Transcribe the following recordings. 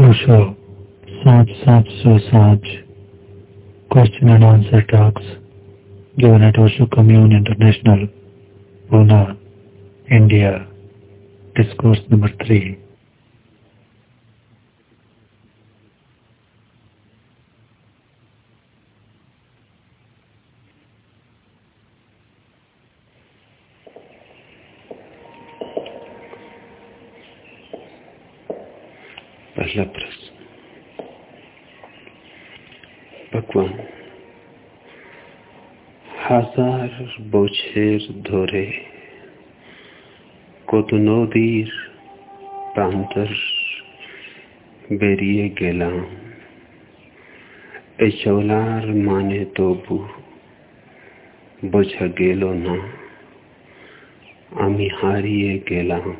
ओशो साँच साँच सो साँच question and answer talks given at Osho Commune International, Pune, India. Discourse number 3. बोछेर धोरे। कोतुनोदीर प्रांतर बेरिए गेलाम एचौलार माने तोबू, बोझा गेलो ना। आमी हारिए गेलाम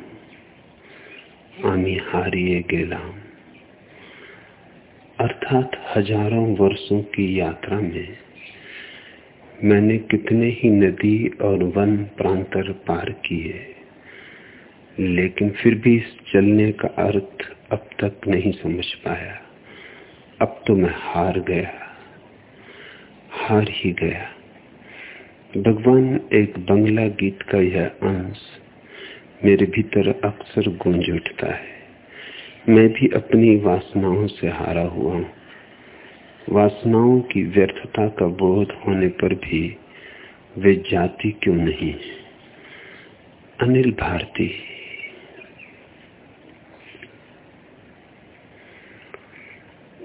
आमी हारिए गेलाम अर्थात हज़ारों वर्षों की यात्रा में मैंने कितने ही नदी और वन प्रांतर पार किए, लेकिन फिर भी इस चलने का अर्थ अब तक नहीं समझ पाया। अब तो मैं हार गया, हार ही गया। भगवान एक बंगला गीत का यह अंश मेरे भीतर अक्सर गूंज उठता है। मैं भी अपनी वासनाओं से हारा हुआ हूँ। वासनाओं की व्यर्थता का बोध होने पर भी वे जाति क्यों नहीं? अनिल भारती।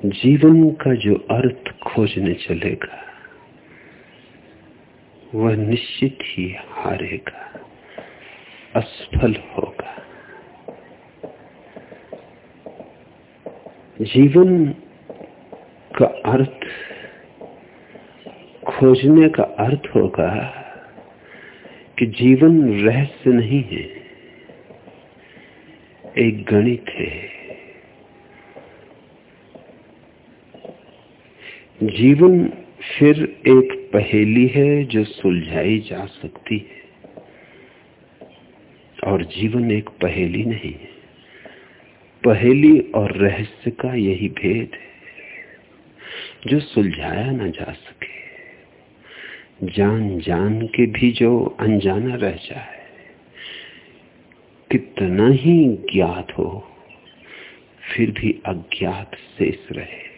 जीवन का जो अर्थ खोजने चलेगा, वह निश्चित ही हारेगा, असफल होगा। जीवन का अर्थ, खोजने का अर्थ होगा कि जीवन रहस्य नहीं है, एक गणित है। जीवन फिर एक पहेली है जो सुलझाई जा सकती है, और जीवन एक पहेली नहीं है। पहेली और रहस्य का यही भेद है। जो सुलझाया ना जा सके। जान जान के भी जो अनजाना रह जाए, कितना ही ज्ञात हो, फिर भी अज्ञात शेष रहे।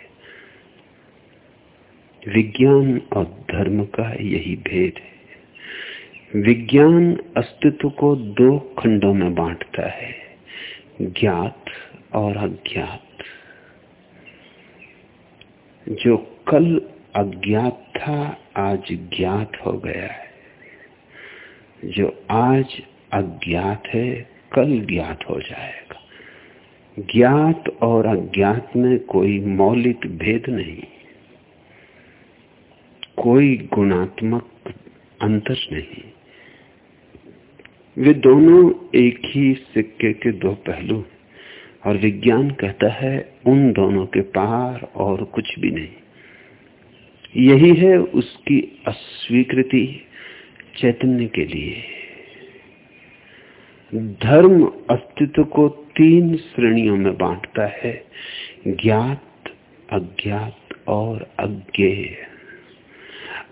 विज्ञान और धर्म का यही भेद है। विज्ञान अस्तित्व को दो खंडों में बांटता है, ज्ञात और अज्ञात। जो कल अज्ञात था, आज ज्ञात हो गया है। जो आज अज्ञात है, कल ज्ञात हो जाएगा। ज्ञात और अज्ञात में कोई मौलिक भेद नहीं। कोई गुणात्मक अंतर नहीं। वे दोनों एक ही सिक्के के दो पहलू हैं। और विज्ञान कहता है, उन दोनों के पार और कुछ भी नहीं। यही है उसकी अस्वीकृति चैतन्य के लिए। धर्म अस्तित्व को तीन श्रेणियों में बांटता है, ज्ञात, अज्ञात और अज्ञेय।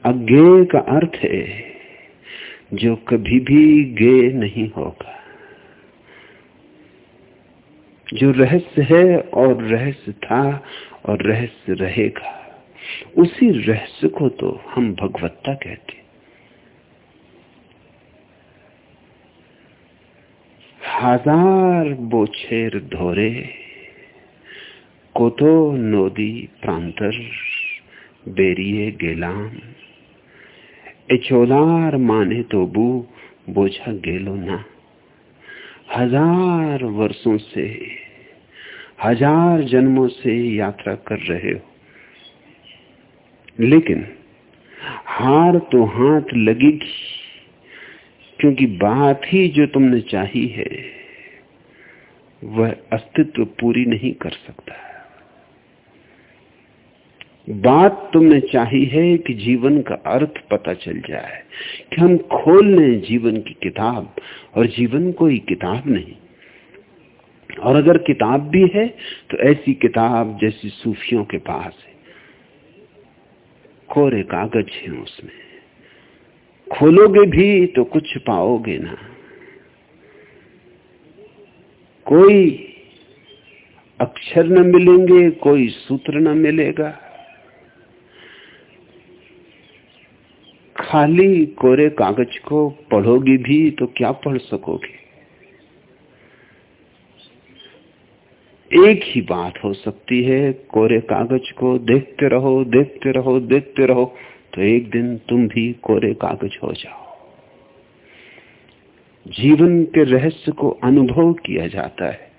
अज्ञेय का अर्थ है, जो कभी भी गे नहीं होगा। जो रहस्य है और रहस्य था और रहस्य रहेगा। उसी रहस्य को तो हम भगवत्ता कहते हज़ार बोछेर धोरे, कोतो नोदी प्रांतर बेरिए गेलाम। एचोलार माने तो बू, बोझा गेलो ना। हज़ार वर्षों से हज़ार जन्मों से यात्रा कर रहे हो। लेकिन हार तो हाथ लगेगी, क्योंकि बात ही जो तुमने चाही है, वह अस्तित्व पूरी नहीं कर सकता। बात तुमने चाही है कि जीवन का अर्थ पता चल जाए, कि हम खोल लें जीवन की किताब, और जीवन कोई किताब नहीं। और अगर किताब भी है तो ऐसी किताब जैसी सूफियों के पास है। कोरे कागज़ है उसमें। खोलोगे भी तो कुछ पाओगे ना। कोई अक्षर न मिलेंगे, कोई सूत्र न मिलेगा। खाली कोरे कागज़ को पढ़ोगी भी तो क्या पढ़ सकोगे? एक ही बात हो सकती है, कोरे कागज़ को देखते रहो देखते रहो देखते रहो तो एक दिन तुम भी कोरे कागज़ हो जाओ। जीवन के रहस्य को अनुभव किया जाता है,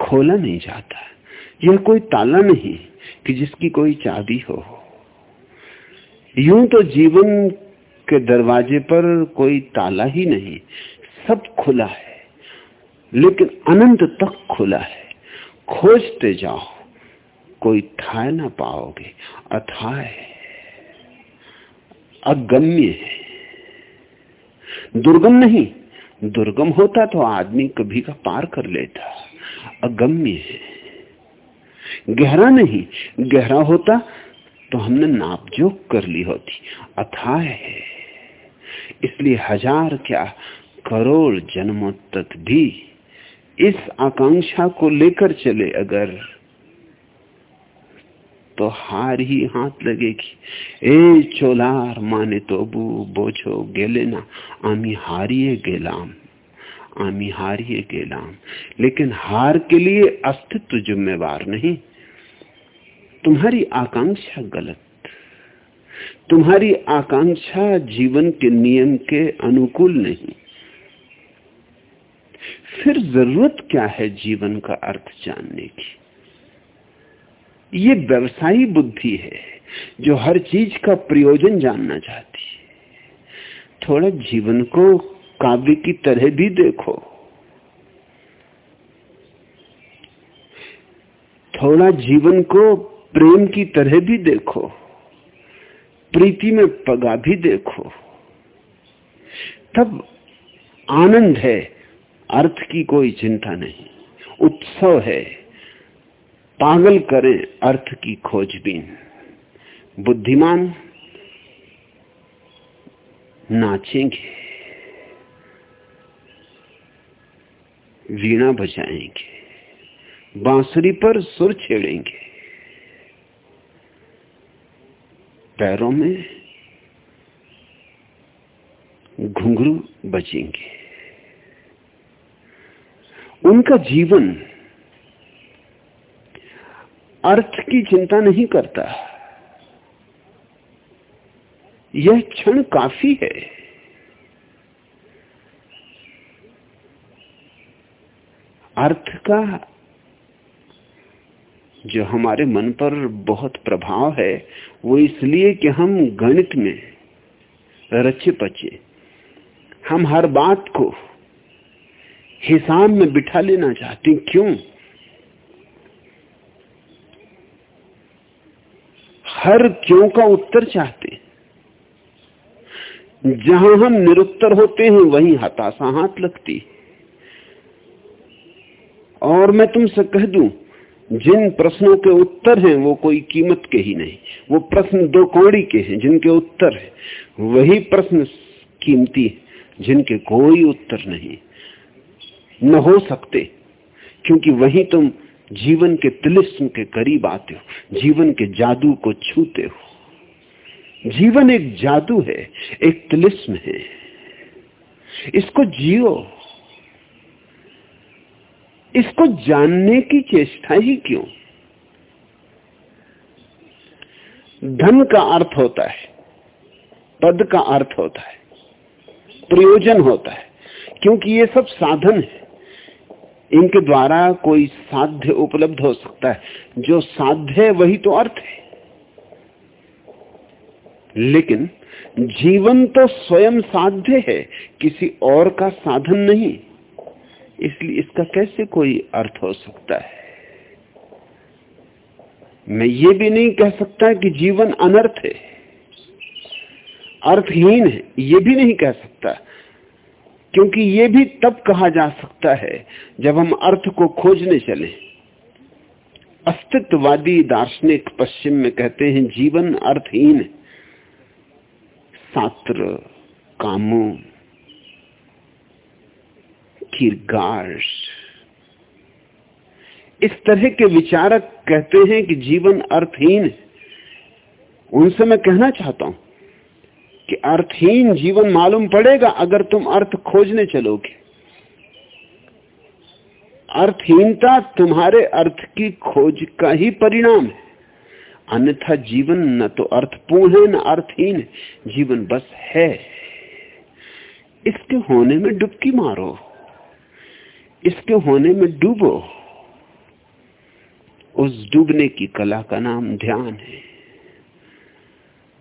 खोला नहीं जाता यह कोई ताला नहीं कि जिसकी कोई चाबी हो। यूँ तो जीवन के दरवाजे पर कोई ताला ही नहीं, सब खुला है। लेकिन अनंत तक खुला है। खोजते जाओ, कोई थाय ना पाओगे। अथाय अगम्य है। दुर्गम नहीं, दुर्गम होता तो आदमी कभी का पार कर लेता। अगम्य है। गहरा नहीं, गहरा होता तो हमने नापजोक कर ली होती। अथाय है। इसलिए हज़ार क्या करोड़ जन्मों तक भी इस आकांक्षा को लेकर चले अगर तो हार ही हाथ लगेगी। ए चोलार माने तो बू बोझो गेलेना आमी हारिए गेलाम, आमी हारिए गेलाम। लेकिन हार के लिए अस्तित्व जिम्मेवार नहीं। तुम्हारी आकांक्षा गलत। तुम्हारी आकांक्षा जीवन के नियम के अनुकूल नहीं। फिर ज़रूरत क्या है जीवन का अर्थ जानने की? ये व्यवसायी बुद्धि है जो हर चीज़ का प्रयोजन जानना चाहती है। थोड़ा जीवन को काव्य की तरह भी देखो। थोड़ा जीवन को प्रेम की तरह भी देखो। प्रीति में पगा भी देखो। तब आनंद है अर्थ की कोई चिंता नहीं। उत्सव है। पागल करें अर्थ की खोजबीन। बुद्धिमान नाचेंगे। वीणा बजाएँगे। बांसुरी पर सुर छेड़ेंगे। पैरों में घुंघरू बजेंगे। उनका जीवन अर्थ की चिंता नहीं करता। यह क्षण काफ़ी है। अर्थ का जो हमारे मन पर बहुत प्रभाव है, वो इसलिए कि हम गणित में रचे पचे हम हर बात को हिसाब में बिठा लेना चाहती क्यों? हर क्यों का उत्तर चाहते जहाँ हम निरुत्तर होते हैं, वहीं हताशा हाथ लगती और मैं तुमसे कह दूँ, जिन प्रश्नों के उत्तर हैं, वो कोई कीमत के ही नहीं। वो प्रश्न दो कौड़ी के हैं, जिनके उत्तर है, वही प्रश्न कीमती जिनके कोई उत्तर नहीं। न हो सकते, क्योंकि वहीं तुम जीवन के तिलिस्म के करीब आते हो, जीवन के जादू को छूते हो। जीवन एक जादू है, एक तिलिस्म है। इसको जियो। इसको जानने की चेष्टा ही क्यों? धन का अर्थ होता है, पद का अर्थ होता है, प्रयोजन होता है, क्योंकि ये सब साधन है। इनके द्वारा कोई साध्य उपलब्ध हो सकता है। जो साध्य है, वही तो अर्थ है। लेकिन जीवन तो स्वयं साध्य है, किसी और का साधन नहीं। इसलिए इसका कैसे कोई अर्थ हो सकता है? मैं ये भी नहीं कह सकता कि जीवन अनर्थ है। अर्थहीन है, ये भी नहीं कह सकता। क्योंकि ये भी तब कहा जा सकता है जब हम अर्थ को खोजने चले। अस्तित्ववादी दार्शनिक पश्चिम में कहते हैं, जीवन अर्थहीन, सात्र, कामो कीरगार्स इस तरह के विचारक कहते हैं कि जीवन अर्थहीन। उनसे मैं कहना चाहता हूँ कि अर्थहीन जीवन मालूम पड़ेगा अगर तुम अर्थ खोजने चलोगे। अर्थहीनता तुम्हारे अर्थ की खोज का ही परिणाम है। अन्यथा जीवन न तो अर्थपूर्ण है, न अर्थहीन जीवन बस है। इसके होने में डुबकी मारो। इसके होने में डूबो। उस डूबने की कला का नाम ध्यान है।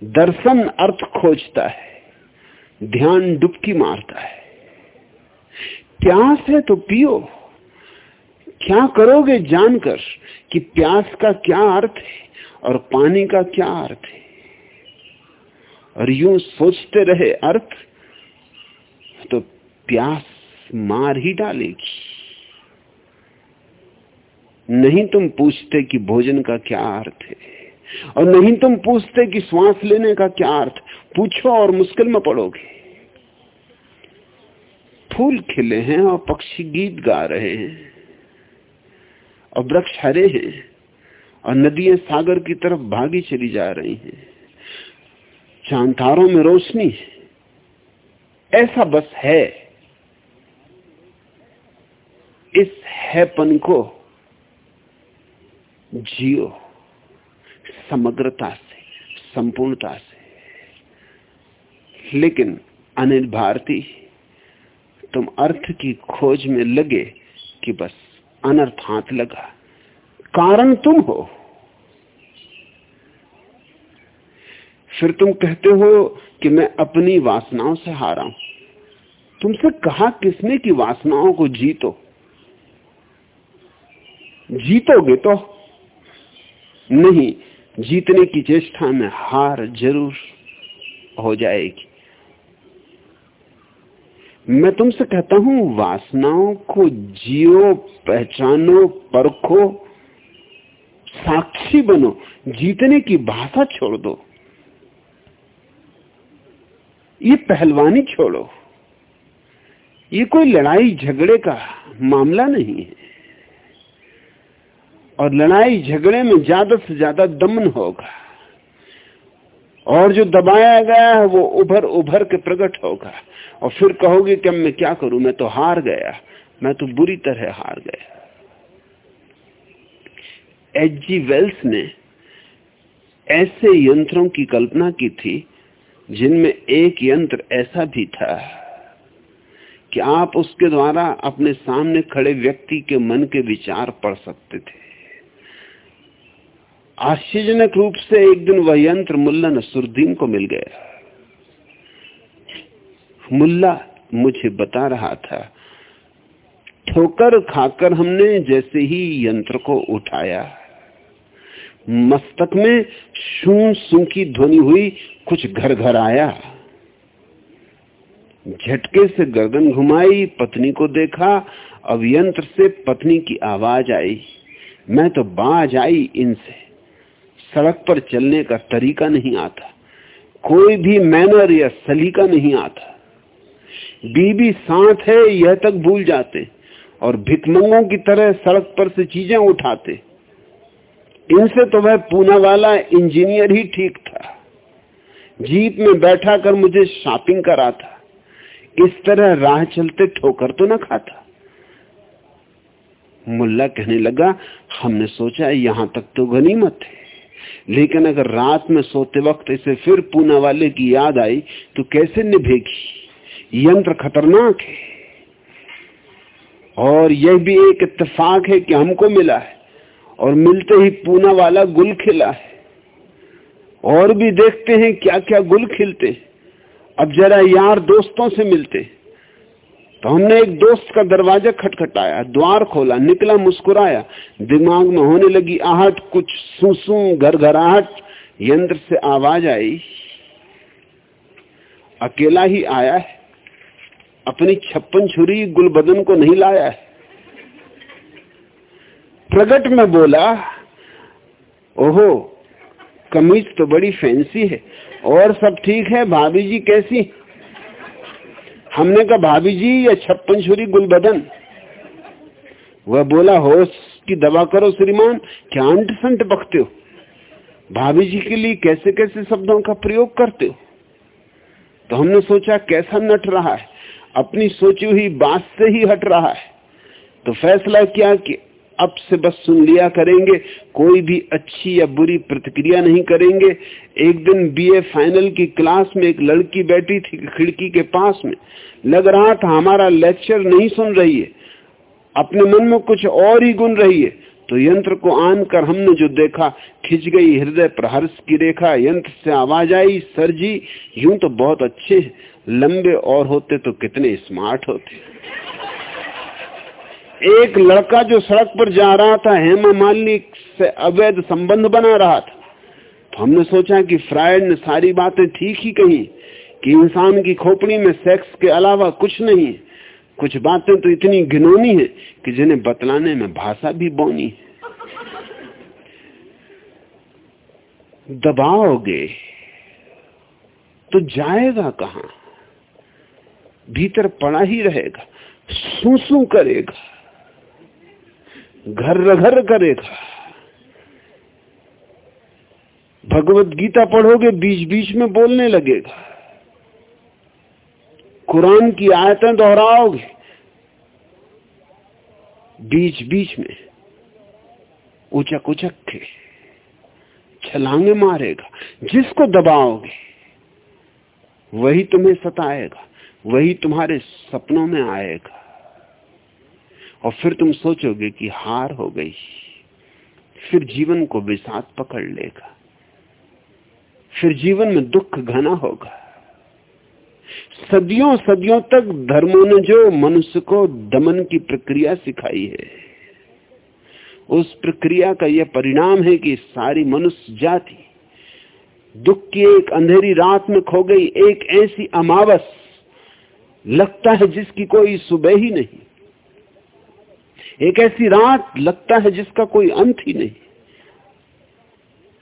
दर्शन अर्थ खोजता है, ध्यान डुबकी मारता है। प्यास है तो पियो। क्या करोगे जानकर कि प्यास का क्या अर्थ है और पानी का क्या अर्थ है? और यूँ सोचते रहे अर्थ तो प्यास मार ही डालेगी। नहीं तुम पूछते कि भोजन का क्या अर्थ है। और नहीं तुम पूछते कि श्वास लेने का क्या अर्थ? पूछो और मुश्किल में पड़ोगे। फूल खिले हैं और पक्षी गीत गा रहे हैं और वृक्ष हरे हैं और नदियाँ सागर की तरफ़ भागी चली जा रही हैं। चांतारों में रोशनी ऐसा बस है। इस हैपन को जियो। समग्रता से, संपूर्णता से। लेकिन अनिल भारती, तुम अर्थ की खोज में लगे कि बस अनर्थ हाथ लगा। कारण तुम हो। फिर तुम कहते हो कि मैं अपनी वासनाओं से हारा हूँ। तुमसे कहा किसने की वासनाओं को जीतो? जीतोगे तो? नहीं जीतने की चेष्टा में हार ज़रूर हो जाएगी। मैं तुमसे कहता हूँ, वासनाओं को जियो, पहचानो, परखो, साक्षी बनो, जीतने की भाषा छोड़ दो। ये पहलवानी छोड़ो। ये कोई लड़ाई झगड़े का मामला नहीं है। और लड़ाई झगड़े में ज़्यादा से ज़्यादा दमन होगा। और जो दबाया गया है, वो उभर उभर के प्रकट होगा। और फिर कहोगे कि मैं क्या करूँ? मैं तो हार गया। मैं तो बुरी तरह हार गया। एच जी वेल्स ने ऐसे यंत्रों की कल्पना की थी, जिनमें एक यंत्र ऐसा भी था कि आप उसके द्वारा अपने सामने खड़े व्यक्ति के मन के विचार पढ़ सकते थे। आश्चर्यजनक रूप से एक दिन वह यंत्र मुल्ला नसरुद्दीन को मिल गया। मुल्ला मुझे बता रहा था, ठोकर खाकर हमने जैसे ही यंत्र को उठाया। मस्तक में शू सू की ध्वनि हुई, कुछ घर घर आया। झटके से गर्दन घुमाई, पत्नी को देखा, अब यंत्र से पत्नी की आवाज़ आई। मैं तो बाज आई इनसे। सड़क पर चलने का तरीका नहीं आता। कोई भी मैनर या सलीका नहीं आता। बीबी साथ है, यह तक भूल जाते। और भिकमंगों की तरह सड़क पर से चीज़ें उठाते। इनसे तो वह पूना वाला इंजीनियर ही ठीक था। जीप में बैठा कर मुझे शॉपिंग करा था इस तरह राह चलते ठोकर तो न खाता। मुल्ला कहने लगा, हमने सोचा यहाँ तक तो गनीमत है। लेकिन अगर रात में सोते वक्त इसे फिर पूना वाले की याद आई तो कैसे निभेगी? यंत्र खतरनाक है। और यह भी एक इतफाक है कि हमको मिला है, और मिलते ही पूना वाला गुल खिला है। और भी देखते हैं क्या क्या गुल खिलते अब जरा यार दोस्तों से मिलते तो हमने एक दोस्त का दरवाज़ा खटखटाया, द्वार खोला, निकला, मुस्कुराया। दिमाग में होने लगी आहट, कुछ सुसू घर घराहट यंत्र से आवाज़ आई। अकेला ही आया है। अपनी छप्पन छुरी गुलबदन को नहीं लाया है। प्रगट में बोला, ओहो, कमीज तो बड़ी फैंसी है, और सब ठीक है, भाभी जी कैसी? हमने कहा, भाभी जी, या छप्पन छुरी गुलबदन। वह बोला, होश की दवा करो श्रीमान, क्या अंट संट बखते हो? भाभी जी के लिए कैसे कैसे शब्दों का प्रयोग करते हो? तो हमने सोचा, कैसा नट रहा है? अपनी सोची हुई बात से ही हट रहा है। तो फैसला किया कि अब से बस सुन लिया करेंगे, कोई भी अच्छी या बुरी प्रतिक्रिया नहीं करेंगे। एक दिन बीए फाइनल की क्लास में एक लड़की बैठी थी खिड़की के पास में। लग रहा था हमारा लेक्चर नहीं सुन रही है। अपने मन में कुछ और ही गुन रही है। तो यंत्र को आन कर हमने जो देखा, खिंच गई हृदय पर हर्ष की रेखा, यंत्र से आवाज़ आई, सर जी, यूँ तो बहुत अच्छे लंबे और होते तो कितने स्मार्ट होते। एक लड़का जो सड़क पर जा रहा था, हेमा मालिनी से अवैध संबंध बना रहा था। तो हमने सोचा कि फ्रायड ने सारी बातें ठीक ही कही, कि इंसान की खोपड़ी में सेक्स के अलावा कुछ नहीं है। कुछ बातें तो इतनी घिनौनी है कि जिन्हें बतलाने में भाषा भी बोनी है। दबाओगे तो जाएगा कहाँ? भीतर पड़ा ही रहेगा सू करेगा। घर घर करेगा भगवत गीता पढ़ोगे, बीच बीच में बोलने लगेगा कुरान की आयतें दोहराओगे, बीच बीच में उचक उचक के छलांगे मारेगा। जिसको दबाओगे, वही तुम्हें सताएगा, वही तुम्हारे सपनों में आएगा। और फिर तुम सोचोगे कि हार हो गई। फिर जीवन को विषाद पकड़ लेगा। फिर जीवन में दुख घना होगा। सदियों सदियों तक धर्मों ने जो मनुष्य को दमन की प्रक्रिया सिखाई है, उस प्रक्रिया का यह परिणाम है कि सारी मनुष्य जाति, दुख की एक अंधेरी रात में खो गई एक ऐसी अमावस लगता है जिसकी कोई सुबह ही नहीं। एक ऐसी रात लगता है जिसका कोई अंत ही नहीं।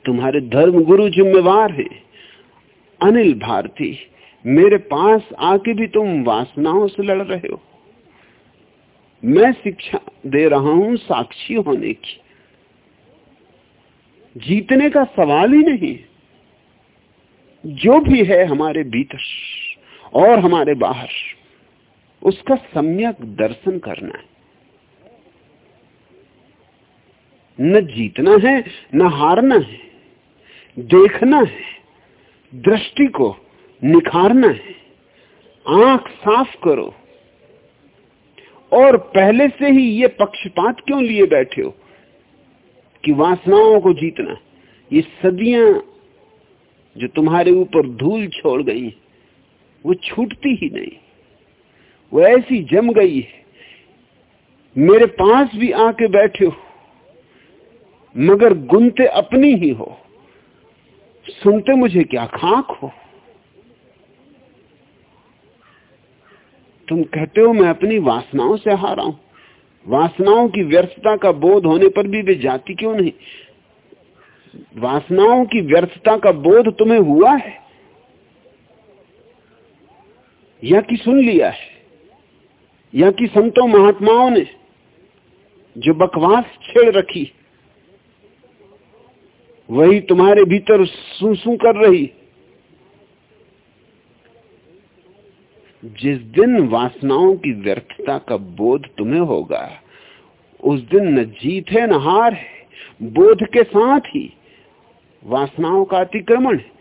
तुम्हारे धर्म गुरु जिम्मेवार है, अनिल भारती, मेरे पास आके भी तुम वासनाओं से लड़ रहे हो। मैं शिक्षा दे रहा हूँ साक्षी होने की। जीतने का सवाल ही नहीं। जो भी है हमारे भीतर और हमारे बाहर, उसका सम्यक दर्शन करना है। न जीतना है, न हारना है, देखना है, दृष्टि को निखारना है, आँख साफ़ करो। और पहले से ही ये पक्षपात क्यों लिए बैठे हो कि वासनाओं को जीतना? ये सदियाँ जो तुम्हारे ऊपर धूल छोड़ गई वो छूटती ही नहीं। वो ऐसी जम गई है। मेरे पास भी आके बैठे हो। मगर गुनते अपनी ही हो। सुनते मुझे क्या खाक हो? तुम कहते हो मैं अपनी वासनाओं से हारा हूँ। वासनाओं की व्यर्थता का बोध होने पर भी वे जाति क्यों नहीं? वासनाओं की व्यर्थता का बोध तुम्हें हुआ है? या कि सुन लिया है? या कि संतों महात्माओं ने जो बकवास छेड़ रखी वही तुम्हारे भीतर सू सू कर रही। जिस दिन वासनाओं की व्यर्थता का बोध तुम्हें होगा, उस दिन न जीत है, न हार है, बोध के साथ ही वासनाओं का अतिक्रमण है।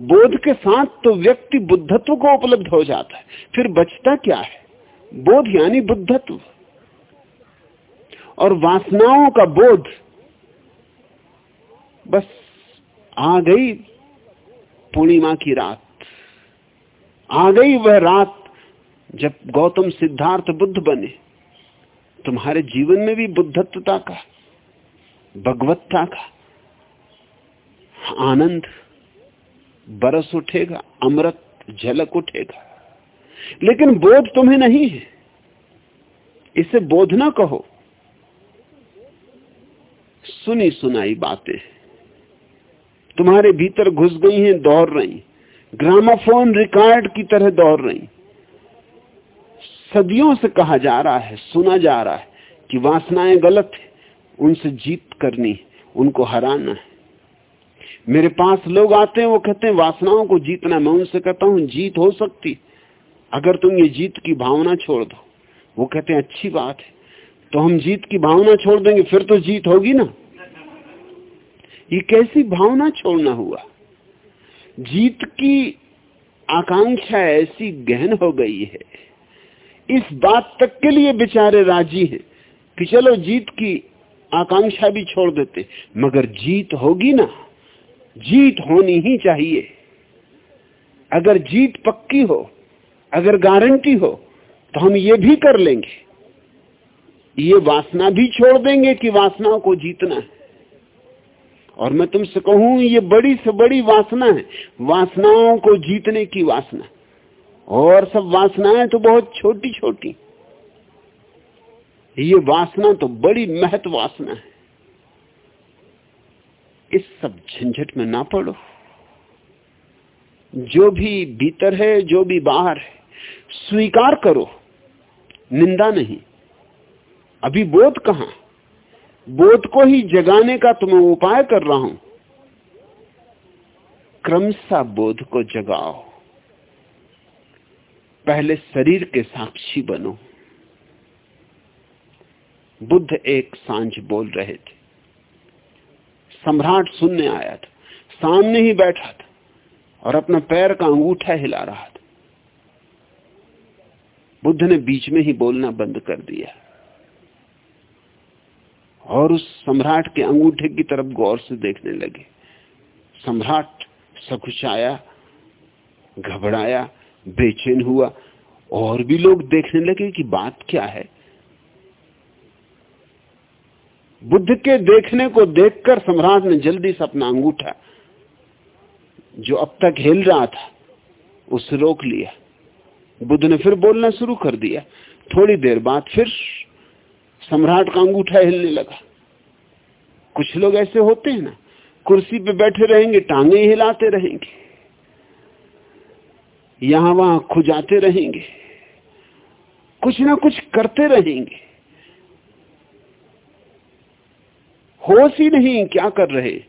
बोध के साथ तो व्यक्ति बुद्धत्व को उपलब्ध हो जाता है। फिर बचता क्या है? बोध यानी बुद्धत्व। और वासनाओं का बोध बस आ गई पूर्णिमा की रात। आ गई वह रात जब गौतम सिद्धार्थ बुद्ध बने। तुम्हारे जीवन में भी बुद्धत्वता का, भगवत्ता का आनंद बरस उठेगा, अमृत झलक उठेगा। लेकिन बोध तुम्हें नहीं है। इसे बोध ना कहो। सुनी सुनाई बातें तुम्हारे भीतर घुस गई हैं, दौड़ रही। ग्रामाफोन रिकॉर्ड की तरह दौड़ रही। सदियों से कहा जा रहा है, सुना जा रहा है कि वासनाएँ गलत है, उनसे जीत करनी उनको हराना है। मेरे पास लोग आते हैं, वो कहते हैं, वासनाओं को जीतना, मैं उनसे कहता हूँ, जीत हो सकती। अगर तुम ये जीत की भावना छोड़ दो, वो कहते हैं, अच्छी बात है। तो हम जीत की भावना छोड़ देंगे, फिर तो जीत होगी ना। ये कैसी भावना छोड़ना हुआ? जीत की आकांक्षा ऐसी गहन हो गई है। इस बात तक के लिए बेचारे राज़ी हैं कि चलो जीत की आकांक्षा भी छोड़ देते। मगर जीत होगी ना? जीत होनी ही चाहिए। अगर जीत पक्की हो, अगर गारंटी हो तो हम ये भी कर लेंगे। ये वासना भी छोड़ देंगे कि वासनाओं को जीतना है। और मैं तुमसे कहूँ, ये बड़ी से बड़ी वासना है। वासनाओं को जीतने की वासना। और सब वासनाएँ तो बहुत छोटी छोटी ये वासना तो बड़ी महत्व वासना है। इस सब झंझट में ना पड़ो। जो भी भीतर है, जो भी बाहर है, स्वीकार करो। निंदा नहीं। अभी बोध कहाँ? बोध को ही जगाने का तुम्हें उपाय कर रहा हूँ। क्रमशः बोध को जगाओ। पहले शरीर के साक्षी बनो। बुद्ध एक साँझ बोल रहे थे। सम्राट सुनने आया था। सामने ही बैठा था और अपना पैर का अंगूठा हिला रहा था। बुद्ध ने बीच में ही बोलना बंद कर दिया। और उस सम्राट के अंगूठे की तरफ़ गौर से देखने लगे। सम्राट सकुचाया, घबराया, बेचैन हुआ। और भी लोग देखने लगे कि बात क्या है। बुद्ध के देखने को देखकर सम्राट ने जल्दी से अपना अंगूठा, जो अब तक हिल रहा था, उसे रोक लिया। बुद्ध ने फिर बोलना शुरू कर दिया। थोड़ी देर बाद फिर सम्राट का अंगूठा हिलने लगा। कुछ लोग ऐसे होते हैं ना, कुर्सी पे बैठे रहेंगे, टांगे हिलाते रहेंगे। यहाँ वहाँ खुजाते रहेंगे। कुछ ना कुछ करते रहेंगे। होश ही नहीं क्या कर रहे।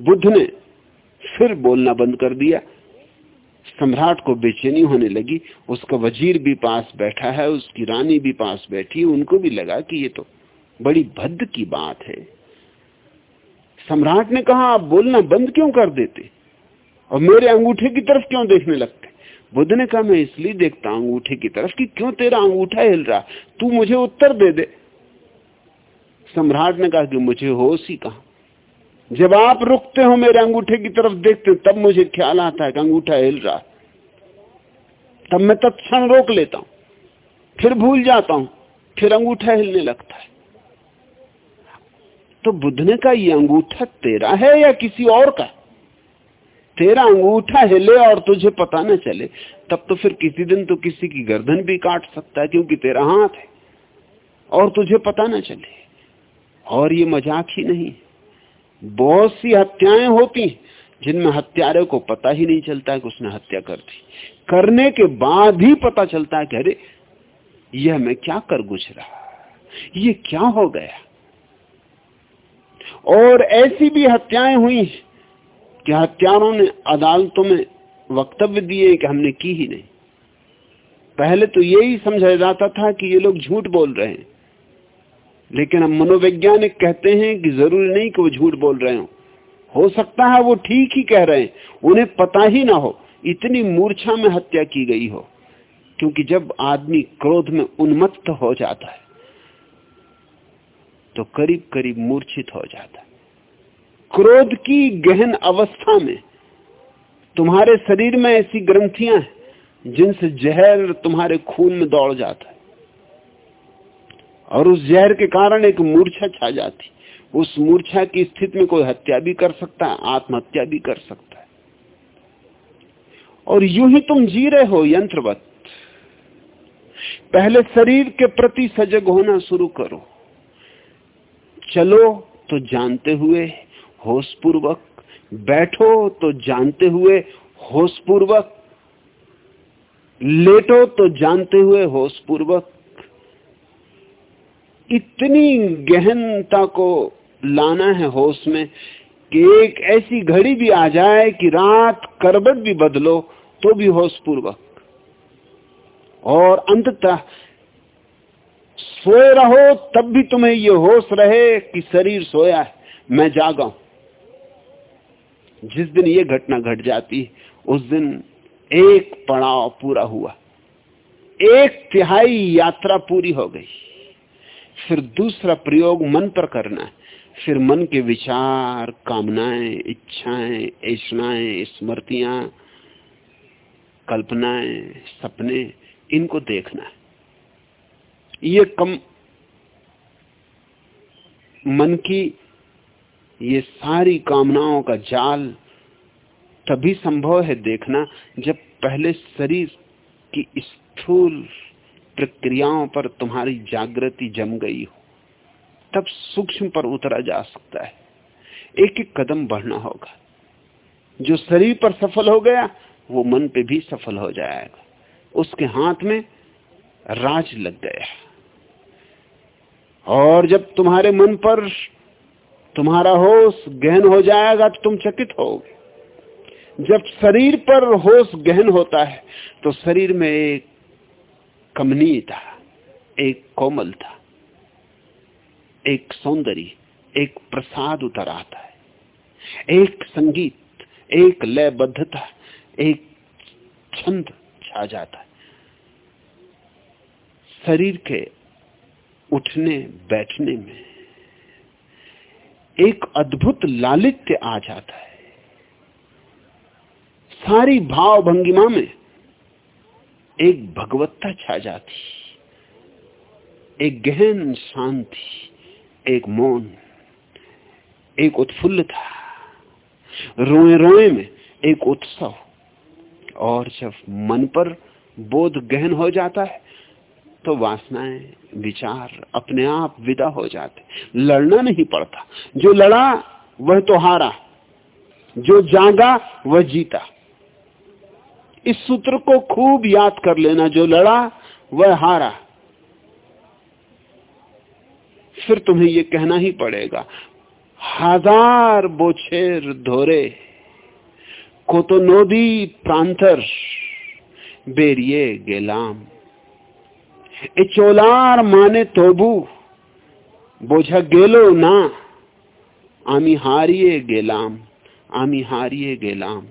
बुद्ध ने फिर बोलना बंद कर दिया। सम्राट को बेचैनी होने लगी। उसका वज़ीर भी पास बैठा है, उसकी रानी भी पास बैठी उनको भी लगा कि ये तो बड़ी भद्द की बात है। सम्राट ने कहा, आप बोलना बंद क्यों कर देते? और मेरे अंगूठे की तरफ़ क्यों देखने लगते? बुद्ध ने कहा, मैं इसलिए देखता अंगूठे की तरफ़ कि क्यों तेरा अंगूठा हिल रहा? तू मुझे उत्तर दे दे। सम्राट ने कहा कि मुझे होश ही कहा? जब आप रुकते हो मेरे अंगूठे की तरफ़ देखते तब मुझे ख्याल आता है कि अंगूठा हिल रहा तब मैं तत्क्षण रोक लेता हूँ, फिर भूल जाता हूँ, फिर अंगूठा हिलने लगता है। तो बुद्ध ने कहा यह अंगूठा तेरा है या किसी और का? तेरा अंगूठा हिले और तुझे पता न चले, तब तो फिर किसी दिन तो किसी की गर्दन भी काट सकता है, क्योंकि तेरा हाथ है, और तुझे पता न चले। और ये मज़ाक ही नहीं बहुत सी हत्याएँ होती जिनमें हत्यारे को पता ही नहीं चलता है कि उसने हत्या कर दी। करने के बाद ही पता चलता है कि अरे, यह मैं क्या कर गुजरा? ये क्या हो गया? और ऐसी भी हत्याएँ हुई कि हत्यारों ने अदालतों में वक्तव्य दिए कि हमने की ही नहीं। पहले तो यही समझा जाता था कि ये लोग झूठ बोल रहे हैं। लेकिन हम मनोवैज्ञानिक कहते हैं कि ज़रूरी नहीं कि वो झूठ बोल रहे हो। हो सकता है वो ठीक ही कह रहे हैं। उन्हें पता ही ना हो, इतनी मूर्छा में हत्या की गई हो, क्योंकि जब आदमी क्रोध में उन्मत्त हो जाता है तो करीब करीब मूर्छित हो जाता है। क्रोध की गहन अवस्था में तुम्हारे शरीर में ऐसी ग्रंथियाँ हैं, जिनसे जहर तुम्हारे खून में दौड़ जाता है। और उस जहर के कारण एक मूर्छा छा जाती। उस मूर्छा की स्थिति में कोई हत्या भी कर सकता है, आत्महत्या भी कर सकता है। और यूँ ही तुम जी रहे हो यंत्रवत। पहले शरीर के प्रति सजग होना शुरू करो। चलो तो जानते हुए होश पूर्वक बैठो तो जानते हुए होश पूर्वक लेटो तो जानते हुए होश पूर्वक इतनी गहनता को लाना है होश में कि एक ऐसी घड़ी भी आ जाए कि रात करबट भी बदलो तो भी होश पूर्वक और अंततः सोए रहो, तब भी तुम्हें ये होश रहे कि शरीर सोया है। मैं जागा जिस दिन ये घटना घट जाती, उस दिन एक पड़ाव पूरा हुआ। एक तिहाई यात्रा पूरी हो गई। फिर दूसरा प्रयोग मन पर करना फिर मन के विचार, कामनाएँ, इच्छाएँ ऐषणाएँ स्मृतियाँ, कल्पनाएँ, सपने, इनको देखना ये कम मन की ये सारी कामनाओं का जाल तभी संभव है देखना जब पहले शरीर की स्थूल प्रक्रियाओं पर तुम्हारी जागृति जम गई हो, तब सूक्ष्म पर उतरा जा सकता है। एक एक कदम बढ़ना होगा। जो शरीर पर सफल हो गया, वो मन पे भी सफल हो जाएगा। उसके हाथ में राज लग गया और जब तुम्हारे मन पर तुम्हारा होश गहन हो जाएगा तो तुम चकित होगे। जब शरीर पर होश गहन होता है तो शरीर में एक कमनीयता एक कोमल था, एक सौंदर्य, एक प्रसाद उतर आता है। एक संगीत, एक लयबद्धता, एक छंद छा जाता है। शरीर के उठने, बैठने में एक अद्भुत लालित्य आ जाता है। सारी भाव भंगिमा में एक भगवत्ता छा जाती, एक गहन शांति, एक मौन, एक उत्फुल्लता रोए रोए में एक उत्सव और जब मन पर बोध गहन हो जाता है तो वासनाएँ, विचार अपने आप विदा हो जाते लड़ना नहीं पड़ता। जो लड़ा, वह तो हारा। जो जागा, वह जीता। इस सूत्र को खूब याद कर लेना, जो लड़ा, वह हारा। फिर तुम्हें यह कहना ही पड़ेगा, हज़ार बोछेर धोरे को तो नोदी प्रांतर बेरिए गेलाम। ए चोलार माने तोबू, बोझा गेलो ना, आमी हारिए गेलाम, आमी हारिए गेलाम।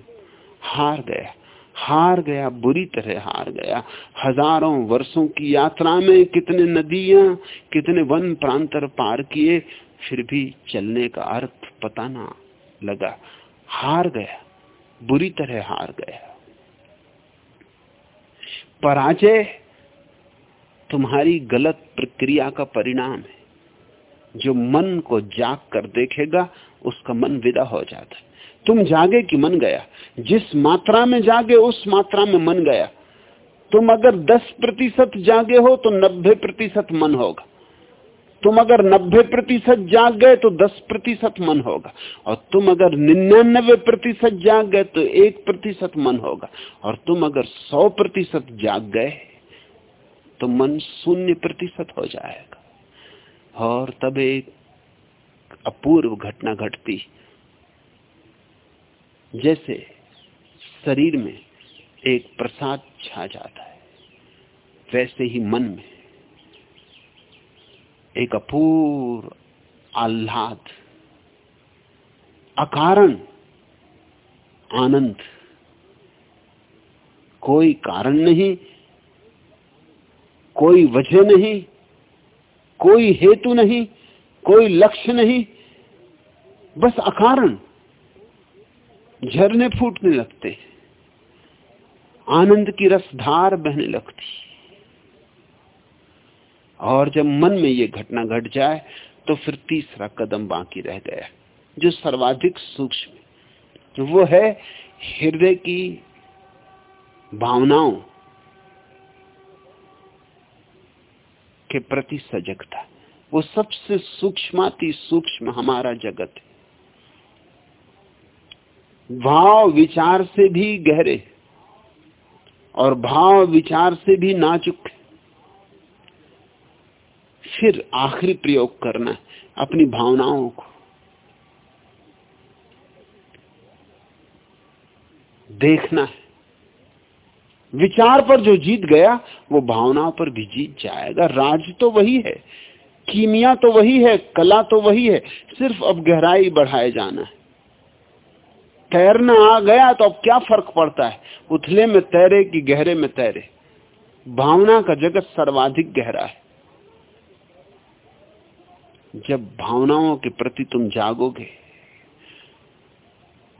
हार गया। हार गया, बुरी तरह हार गया। हज़ारों वर्षों की यात्रा में कितने नदियाँ, कितने वन प्रांतर पार किए, फिर भी चलने का अर्थ पता ना लगा। हार गया, बुरी तरह हार गया। पराजय तुम्हारी गलत प्रक्रिया का परिणाम है। जो मन को जाग कर देखेगा, उसका मन विदा हो जाता है। तुम जागे कि मन गया? जिस मात्रा में जागे, उस मात्रा में मन गया। तुम अगर 10 प्रतिशत जागे हो तो 90 प्रतिशत मन होगा। तुम अगर 90 प्रतिशत जाग गए तो 10 प्रतिशत मन होगा। और तुम अगर निन्यानबे प्रतिशत जाग गए तो एक प्रतिशत मन होगा। और तुम अगर 100 प्रतिशत जाग गए तो मन शून्य प्रतिशत हो जाएगा। और तब एक अपूर्व घटना घटती। जैसे शरीर में एक प्रसाद छा जाता है, वैसे ही मन में एक अपूर्व आह्लाद, अकारण आनंद। कोई कारण नहीं, कोई वजह नहीं, कोई हेतु नहीं, कोई लक्ष्य नहीं, बस अकारण। झरने फूटने लगते, आनंद की रसधार बहने लगती। और जब मन में ये घटना घट गट जाए तो फिर तीसरा कदम बाकी रह गया, जो सर्वाधिक सूक्ष्म वो है हृदय की भावनाओं के प्रति सजगता। वो सबसे सूक्ष्माति सूक्ष्म हमारा जगत है। भाव विचार से भी गहरे और भाव विचार से भी नाजुक फिर आखिरी प्रयोग करना है अपनी भावनाओं को। देखना है। विचार पर जो जीत गया, वो भावनाओं पर भी जीत जाएगा। राज तो वही है, कीमिया तो वही है, कला तो वही है, सिर्फ़ अब गहराई बढ़ाए जाना है। तैरना आ गया तो अब क्या फ़र्क पड़ता है? उथले में तैरे कि गहरे में तैरे? भावना का जगत सर्वाधिक गहरा है। जब भावनाओं के प्रति तुम जागोगे,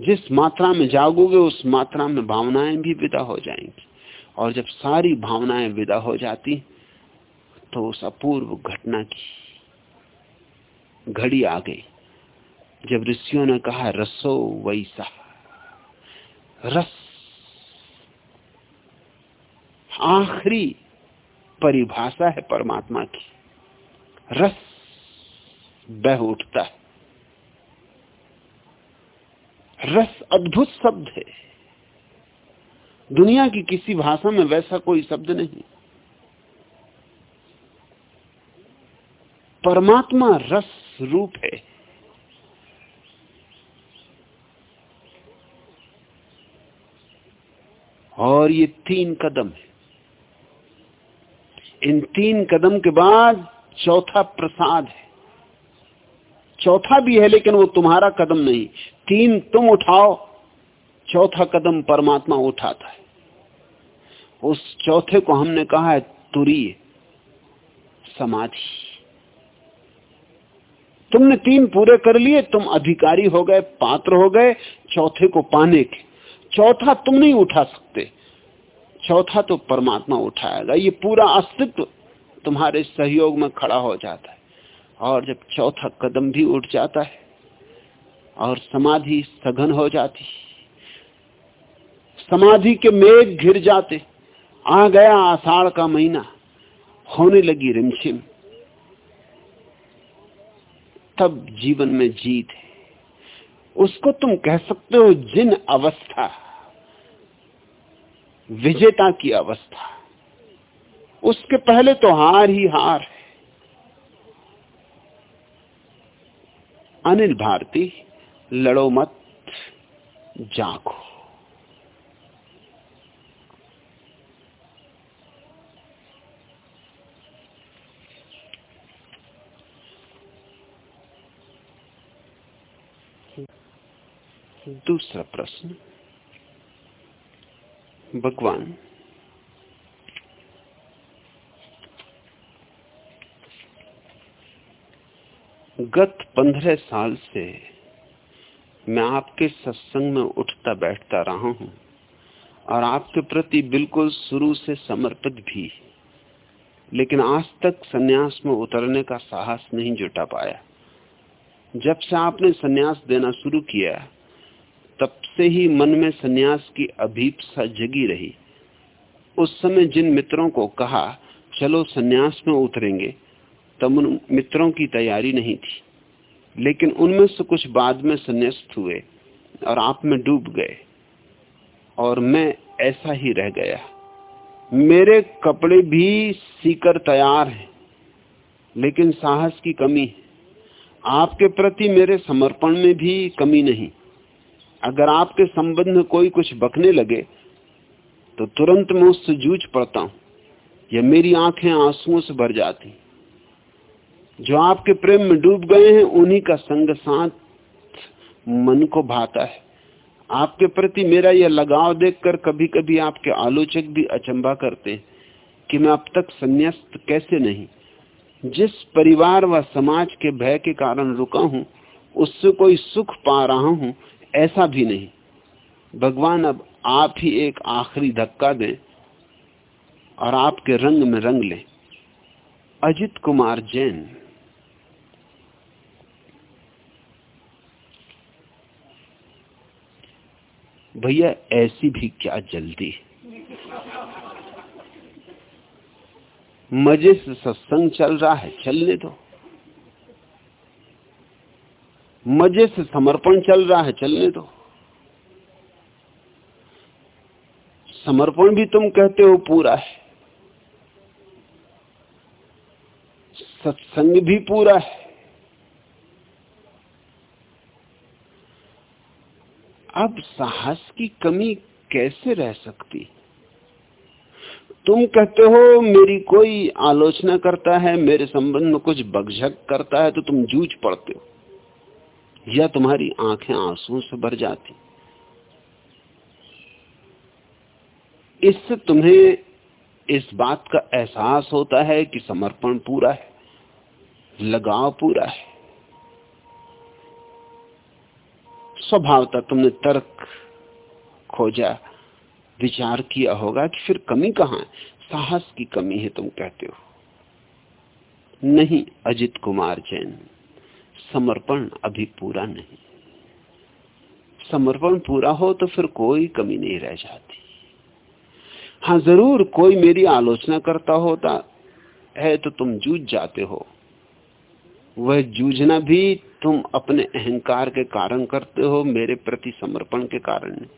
जिस मात्रा में जागोगे, उस मात्रा में भावनाएँ भी विदा हो जाएँगी। और जब सारी भावनाएँ विदा हो जाती तो उस अपूर्व घटना की घड़ी आ गई। जब ऋषियों ने कहा, रसो वैसा। रस आखिरी परिभाषा है परमात्मा की। रस बह उठता है। रस अद्भुत शब्द है। दुनिया की किसी भाषा में वैसा कोई शब्द नहीं। परमात्मा रस रूप है। और ये तीन कदम है। इन तीन कदम के बाद चौथा प्रसाद है। चौथा भी है, लेकिन वो तुम्हारा कदम नहीं। तीन तुम उठाओ, चौथा कदम परमात्मा उठाता है। उस चौथे को हमने कहा है तुरीय समाधि। तुमने तीन पूरे कर लिए, तुम अधिकारी हो गए, पात्र हो गए, चौथे को पाने के। चौथा तुम नहीं उठा सकते। चौथा तो परमात्मा उठाएगा। ये पूरा अस्तित्व तुम्हारे सहयोग में खड़ा हो जाता है। और जब चौथा कदम भी उठ जाता है और समाधि सघन हो जाती, समाधि के मेघ घिर जाते, आ गया आषाढ़ का महीना, होने लगी रिमझिम। तब जीवन में जीत है। उसको तुम कह सकते हो जिन अवस्था, विजेता की अवस्था। उसके पहले तो हार ही हार है। अनिल भारती, लड़ो मत, जागो। दूसरा प्रश्न। भगवान, गत पंद्रह साल से मैं आपके सत्संग में उठता बैठता रहा हूँ और आपके प्रति बिल्कुल शुरू से समर्पित भी, लेकिन आज तक सन्यास में उतरने का साहस नहीं जुटा पाया। जब से आपने सन्यास देना शुरू किया तब से ही मन में सन्यास की अभीपसा जगी रही। उस समय जिन मित्रों को कहा, चलो सन्यास में उतरेंगे, तब उन मित्रों की तैयारी नहीं थी। लेकिन उनमें से कुछ बाद में संन्यास्त हुए और आप में डूब गए। और मैं ऐसा ही रह गया। मेरे कपड़े भी सीकर तैयार हैं, लेकिन साहस की कमी आपके प्रति मेरे समर्पण में भी कमी नहीं। अगर आपके संबंध में कोई कुछ बकने लगे तो तुरंत मैं उससे जूझ पड़ता हूँ। या मेरी आँखें आंसुओं से भर जाती। जो आपके प्रेम में डूब गए हैं, उन्हीं का संग साथ मन को भाता है। आपके प्रति मेरा यह लगाव देखकर कभी कभी आपके आलोचक भी अचंबा करते हैं कि मैं अब तक संन्यास्त कैसे नहीं। जिस परिवार व समाज के भय के कारण रुका हूँ, उससे कोई सुख पा रहा हूँ ऐसा भी नहीं। भगवान, अब आप ही एक आखिरी धक्का दें और आपके रंग में रंग लें। अजित कुमार जैन। भैया, ऐसी भी क्या जल्दी? मज़े से सत्संग चल रहा है, चलने दो। मज़े से समर्पण चल रहा है, चलने दो। समर्पण भी तुम कहते हो पूरा है। सत्संग भी पूरा है। अब साहस की कमी कैसे रह सकती? तुम कहते हो, मेरी कोई आलोचना करता है, मेरे संबंध में कुछ बगझक करता है तो तुम जूझ पड़ते हो। या तुम्हारी आँखें आँसू से भर जाती। इससे तुम्हें इस बात का एहसास होता है कि समर्पण पूरा है, लगाव पूरा है। स्वभावता तुमने तर्क खोजा, विचार किया होगा कि फिर कमी कहाँ है? साहस की कमी है तुम कहते हो। नहीं, अजित कुमार जैन। समर्पण अभी पूरा नहीं। समर्पण पूरा हो तो फिर कोई कमी नहीं रह जाती। हाँ ज़रूर कोई मेरी आलोचना करता होता है तो तुम जूझ जाते हो। वह जूझना भी तुम अपने अहंकार के कारण करते हो, मेरे प्रति समर्पण के कारण नहीं।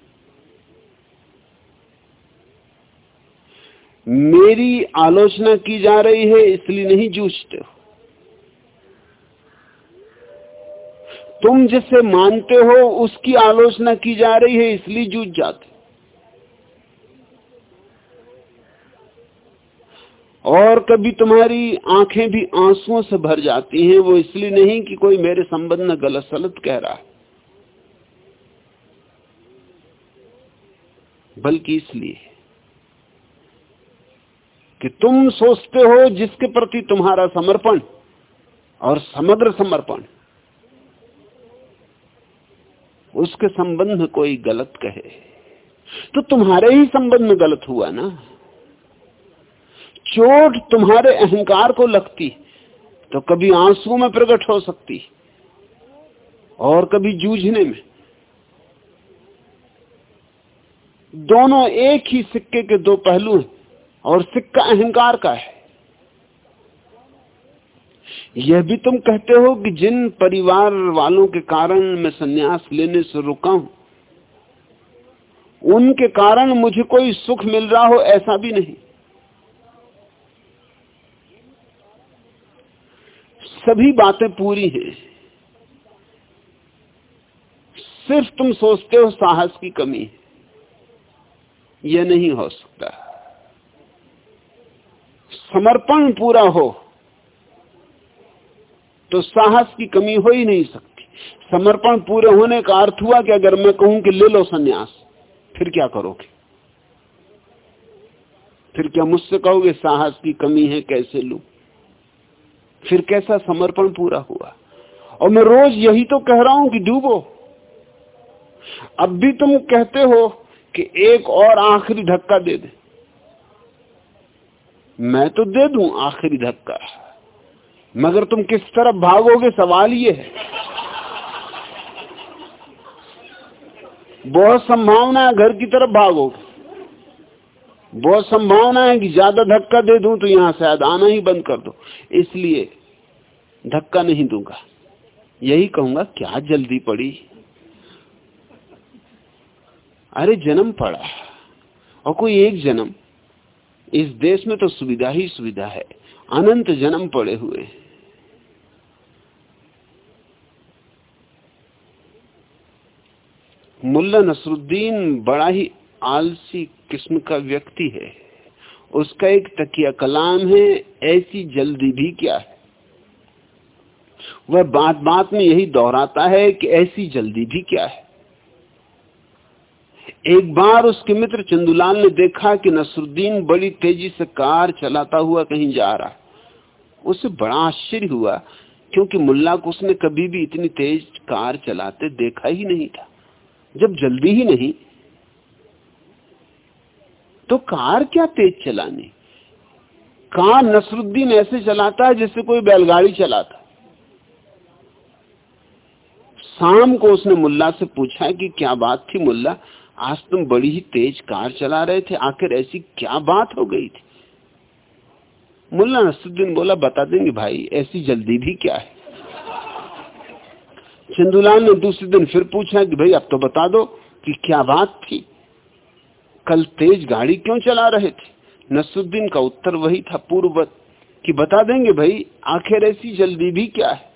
मेरी आलोचना की जा रही है, इसलिए नहीं जूझते हो। तुम जिसे मानते हो, उसकी आलोचना की जा रही है, इसलिए जूझ जाते। और कभी तुम्हारी आँखें भी आंसुओं से भर जाती हैं, वो इसलिए नहीं कि कोई मेरे संबंध में गलत सलत कह रहा है। बल्कि इसलिए कि तुम सोचते हो जिसके प्रति तुम्हारा समर्पण और समग्र समर्पण उसके संबंध में कोई गलत कहे। तो तुम्हारे ही संबंध में गलत हुआ ना। चोट तुम्हारे अहंकार को लगती तो कभी आँसू में प्रकट हो सकती, और कभी जूझने में। दोनों एक ही सिक्के के दो पहलू हैं, और सिक्का अहंकार का है। यह भी तुम कहते हो कि जिन परिवार वालों के कारण मैं सन्यास लेने से रुका हूँ, उनके कारण मुझे कोई सुख मिल रहा हो ऐसा भी नहीं। सभी बातें पूरी हैं। सिर्फ़ तुम सोचते हो साहस की कमी है। यह नहीं हो सकता। समर्पण पूरा हो। तो साहस की कमी हो ही नहीं सकती। समर्पण पूरे होने का अर्थ हुआ कि अगर मैं कहूँ कि ले लो सन्यास, फिर क्या करोगे? फिर क्या मुझसे कहोगे, साहस की कमी है, कैसे लू? फिर कैसा समर्पण पूरा हुआ? और मैं रोज यही तो कह रहा हूँ कि डूबो। अब भी तुम कहते हो कि एक और आखिरी धक्का दे दे। मैं तो दे दूँ आखिरी धक्का। मगर तुम किस तरफ़ भागोगे, सवाल ये है। बहुत संभावना है घर की तरफ़ भागोगे। बहुत संभावना है कि ज़्यादा धक्का दे दूँ तो यहाँ शायद आना ही बंद कर दो। इसलिए धक्का नहीं दूँगा। यही कहूँगा, क्या जल्दी पड़ी? अरे जन्म पड़ा। और कोई एक जन्म? इस देश में तो सुविधा ही सुविधा है। अनंत जन्म पड़े हुए। मुल्ला नसरुद्दीन बड़ा ही आलसी किस्म का व्यक्ति है। उसका एक तकिया कलाम है, ऐसी जल्दी भी क्या है? वह बात बात में यही दोहराता है कि ऐसी जल्दी भी क्या है। एक बार उसके मित्र चंदुलाल ने देखा कि नसरुद्दीन बड़ी तेज़ी से कार चलाता हुआ कहीं जा रहा उसे बड़ा आश्चर्य हुआ, क्योंकि मुल्ला को उसने कभी भी इतनी तेज कार चलाते देखा ही नहीं था। जब जल्दी ही नहीं तो कार क्या तेज चलानी? कार नसरुद्दीन ऐसे चलाता है जैसे कोई बैलगाड़ी चलाता। शाम को उसने मुल्ला से पूछा कि क्या बात थी मुल्ला? आज तुम बड़ी ही तेज कार चला रहे थे, आखिर ऐसी क्या बात हो गई थी? मुल्ला नसरुद्दीन बोला, बता देंगे भाई, ऐसी जल्दी भी क्या है? चंदूलाल ने दूसरे दिन फिर पूछा कि भाई, अब तो बता दो कि क्या बात थी? कल तेज गाड़ी क्यों चला रहे थे? नसरुद्दीन का उत्तर वही था पूर्ववत कि बता देंगे भाई, आखिर ऐसी जल्दी भी क्या है?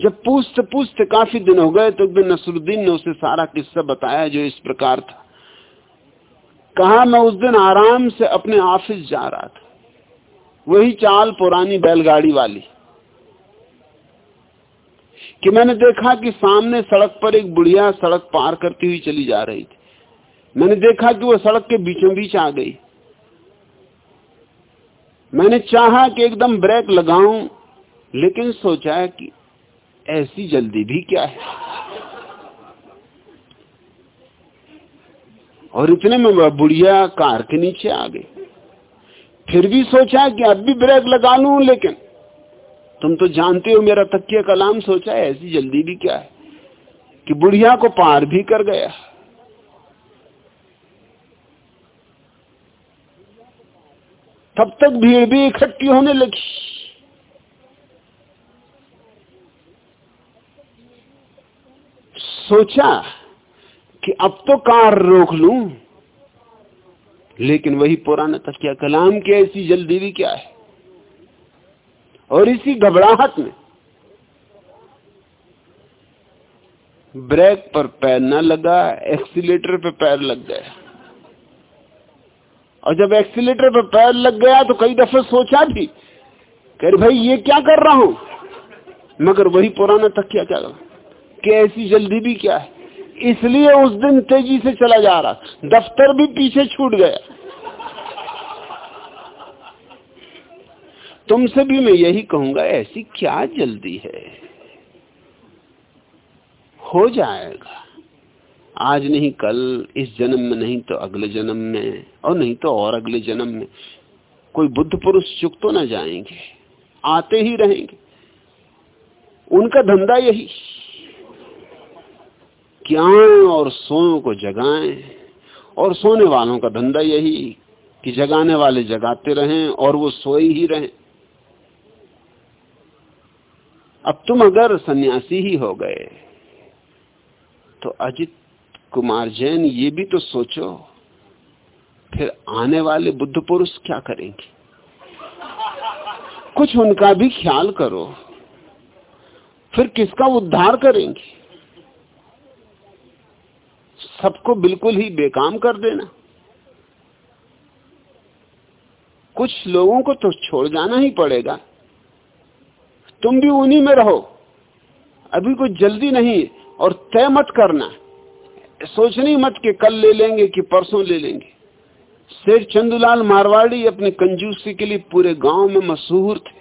जब पूछते पूछते काफ़ी दिन हो गए तो एक दिन नसरुद्दीन ने उसे सारा किस्सा बताया जो इस प्रकार था। कहा, मैं उस दिन आराम से अपने ऑफ़िस जा रहा था। वही चाल पुरानी बैलगाड़ी वाली। कि मैंने देखा कि सामने सड़क पर एक बुढ़िया सड़क पार करती हुई चली जा रही थी। मैंने देखा कि वो सड़क के बीचों बीच आ गई। मैंने चाहा कि एकदम ब्रेक लगाऊँ, लेकिन सोचा कि ऐसी जल्दी भी क्या है? और इतने में वह बुढ़िया कार के नीचे आ गई। फिर भी सोचा कि अब भी ब्रेक लगा लू, लेकिन तुम तो जानते हो मेरा तकिया कलाम सोचा है, ऐसी जल्दी भी क्या है कि बुढ़िया को पार भी कर गया। तब तक भीड़ भी इकट्ठी होने लगी। सोचा कि अब तो कार रोक लू लेकिन वही पुराना तकिया कलाम की ऐसी जल्दी भी क्या है? और इसी घबराहट में ब्रेक पर पैर न लगा एक्सीटर पे पैर लग गया। और जब एक्सीटर पर पैर लग गया तो कई दफे सोचा भी, कह भाई, ये क्या कर रहा हूँ? मगर वही पुराना तकिया क्या कि ऐसी जल्दी भी क्या है? इसलिए उस दिन तेज़ी से चला जा रहा। दफ्तर भी पीछे छूट गया। तुमसे भी मैं यही कहूँगा, ऐसी क्या जल्दी है? हो जाएगा। आज नहीं, कल, इस जन्म में नहीं तो अगले जन्म में, और नहीं तो और अगले जन्म में। कोई बुद्ध पुरुष चुक तो ना जाएँगे, आते ही रहेंगे। उनका धंधा यही। कि और सोओं को जगाएँ। और सोने वालों का धंधा यही कि जगाने वाले जगाते रहें और वो सोए ही रहें। अब तुम अगर सन्यासी ही हो गए तो अजित कुमार जैन ये भी तो सोचो, फिर आने वाले बुद्ध पुरुष क्या करेंगे? कुछ उनका भी ख्याल करो, फिर किसका उद्धार करेंगे? सबको बिल्कुल ही बेकाम कर देना। कुछ लोगों को तो छोड़ जाना ही पड़ेगा। तुम भी उन्हीं में रहो। अभी कुछ जल्दी नहीं और तय मत करना। सोचनी मत कि कल ले लेंगे कि परसों ले लेंगे। शेर चंदूलाल मारवाड़ी अपने कंजूसी के लिए पूरे गाँव में मशहूर थे।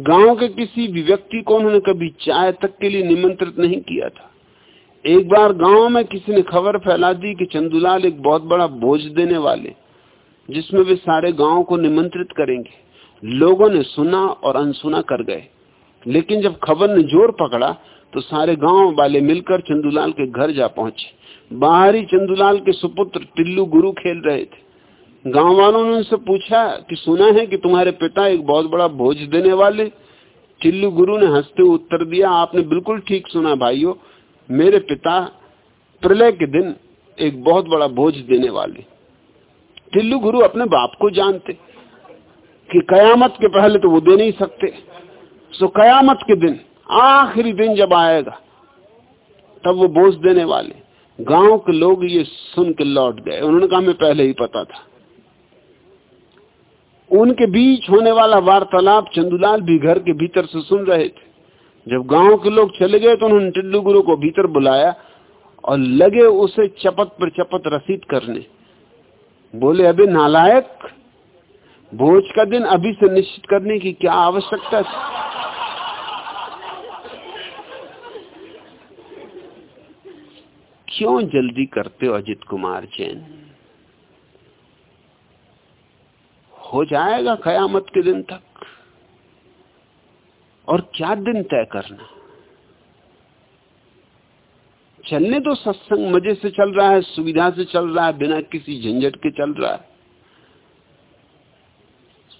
गाँव के किसी भी व्यक्ति को उन्होंने कभी चाय तक के लिए निमंत्रित नहीं किया था। एक बार गाँव में किसी ने खबर फैला दी कि चंदूलाल एक बहुत बड़ा बोझ देने वाले, जिसमें वे सारे गाँव को निमंत्रित करेंगे। लोगों ने सुना और अनसुना कर गए। लेकिन जब खबर ने ज़ोर पकड़ा तो सारे गाँव वाले मिलकर चंदूलाल के घर जा पहुँचे। बाहरी चंदूलाल के सुपुत्र टिल्लू गुरु खेल रहे थे। गाँव वालों ने उनसे पूछा कि सुना है कि तुम्हारे पिता एक बहुत बड़ा भोज देने वाले? टिल्लू गुरु ने हँसते उत्तर दिया, आपने बिल्कुल ठीक सुना भाइयों मेरे पिता प्रलय के दिन एक बहुत बड़ा बोझ देने वाले। टिल्लू गुरु अपने बाप को जानते कि कयामत के पहले तो वो दे नहीं सकते। सो कयामत के दिन, आखिरी दिन जब आएगा, तब वो बोझ देने वाले। गाँव के लोग ये सुन के लौट गए। उन्होंने कहा, हमें पहले ही पता था। उनके बीच होने वाला वार्तालाप चंदूलाल भी घर के भीतर से सुन रहे थे। जब गाँव के लोग चले गए तो उन्होंने टिल्लू गुरु को भीतर बुलाया और लगे उसे चपत पर चपत रसीद करने। बोले अभी नालायक, भोज का दिन अभी से निश्चित करने की क्या आवश्यकता थी क्यों जल्दी करते हो अजित कुमार जैन? हो जाएगा कयामत के दिन तक। और क्या दिन तय करना? चलने तो सत्संग, मज़े से चल रहा है, सुविधा से चल रहा है, बिना किसी झंझट के चल रहा है।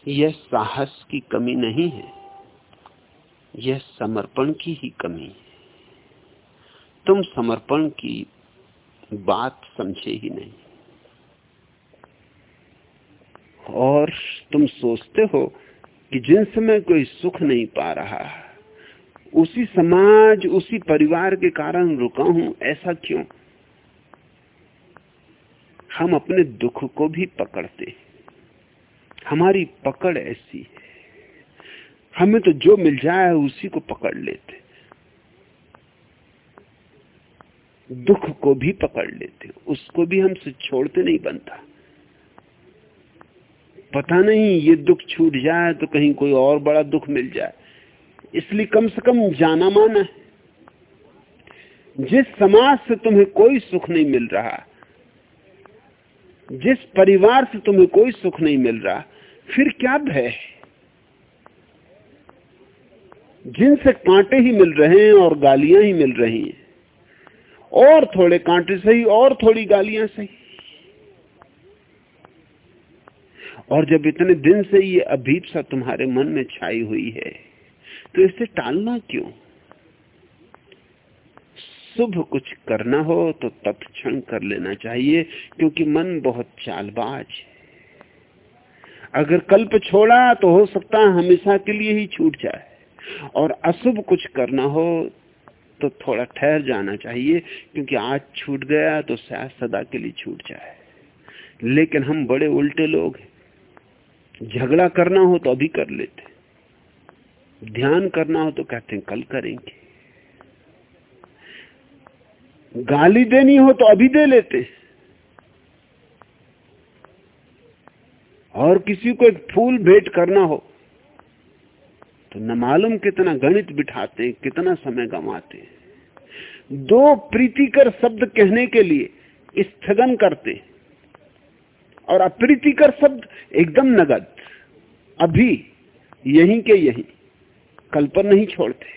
यह साहस की कमी नहीं है, यह समर्पण की ही कमी है। तुम समर्पण की बात समझे ही नहीं। और तुम सोचते हो कि जिन समय कोई सुख नहीं पा रहा उसी समाज, उसी परिवार के कारण रुका हूँ, ऐसा क्यों? हम अपने दुख को भी पकड़ते हमारी पकड़ ऐसी है। हमें तो जो मिल जाए, उसी को पकड़ लेते दुख को भी पकड़ लेते उसको भी हमसे छोड़ते नहीं बनता। पता नहीं, ये दुख छूट जाए तो कहीं कोई और बड़ा दुख मिल जाए। इसलिए कम से कम जाना माना है। जिस समाज से तुम्हें कोई सुख नहीं मिल रहा, जिस परिवार से तुम्हें कोई सुख नहीं मिल रहा, फिर क्या भय जिनसे कांटे ही मिल रहे हैं और गालियाँ ही मिल रही हैं। और थोड़े कांटे सही, और थोड़ी गालियाँ सही। और जब इतने दिन से ये अभीपसा तुम्हारे मन में छाई हुई है तो इसे टालना क्यों? शुभ कुछ करना हो तो तत्क्षण कर लेना चाहिए, क्योंकि मन बहुत चालबाज है। अगर कल्प छोड़ा तो हो सकता है हमेशा के लिए ही छूट जाए, और अशुभ कुछ करना हो तो थोड़ा ठहर जाना चाहिए, क्योंकि आज छूट गया तो शायद सदा के लिए छूट जाए। लेकिन हम बड़े उल्टे लोग हैं। झगड़ा करना हो तो अभी कर लेते ध्यान करना हो तो कहते हैं, कल करेंगे। गाली देनी हो तो अभी दे लेते और किसी को एक फूल भेंट करना हो तो न मालूम कितना गणित बिठाते हैं, कितना समय गंवाते दो प्रीतिकर शब्द कहने के लिए स्थगन करते और अप्रीतिकर शब्द एकदम नगद। अभी, यहीं के यहीं। कल पर नहीं छोड़ते।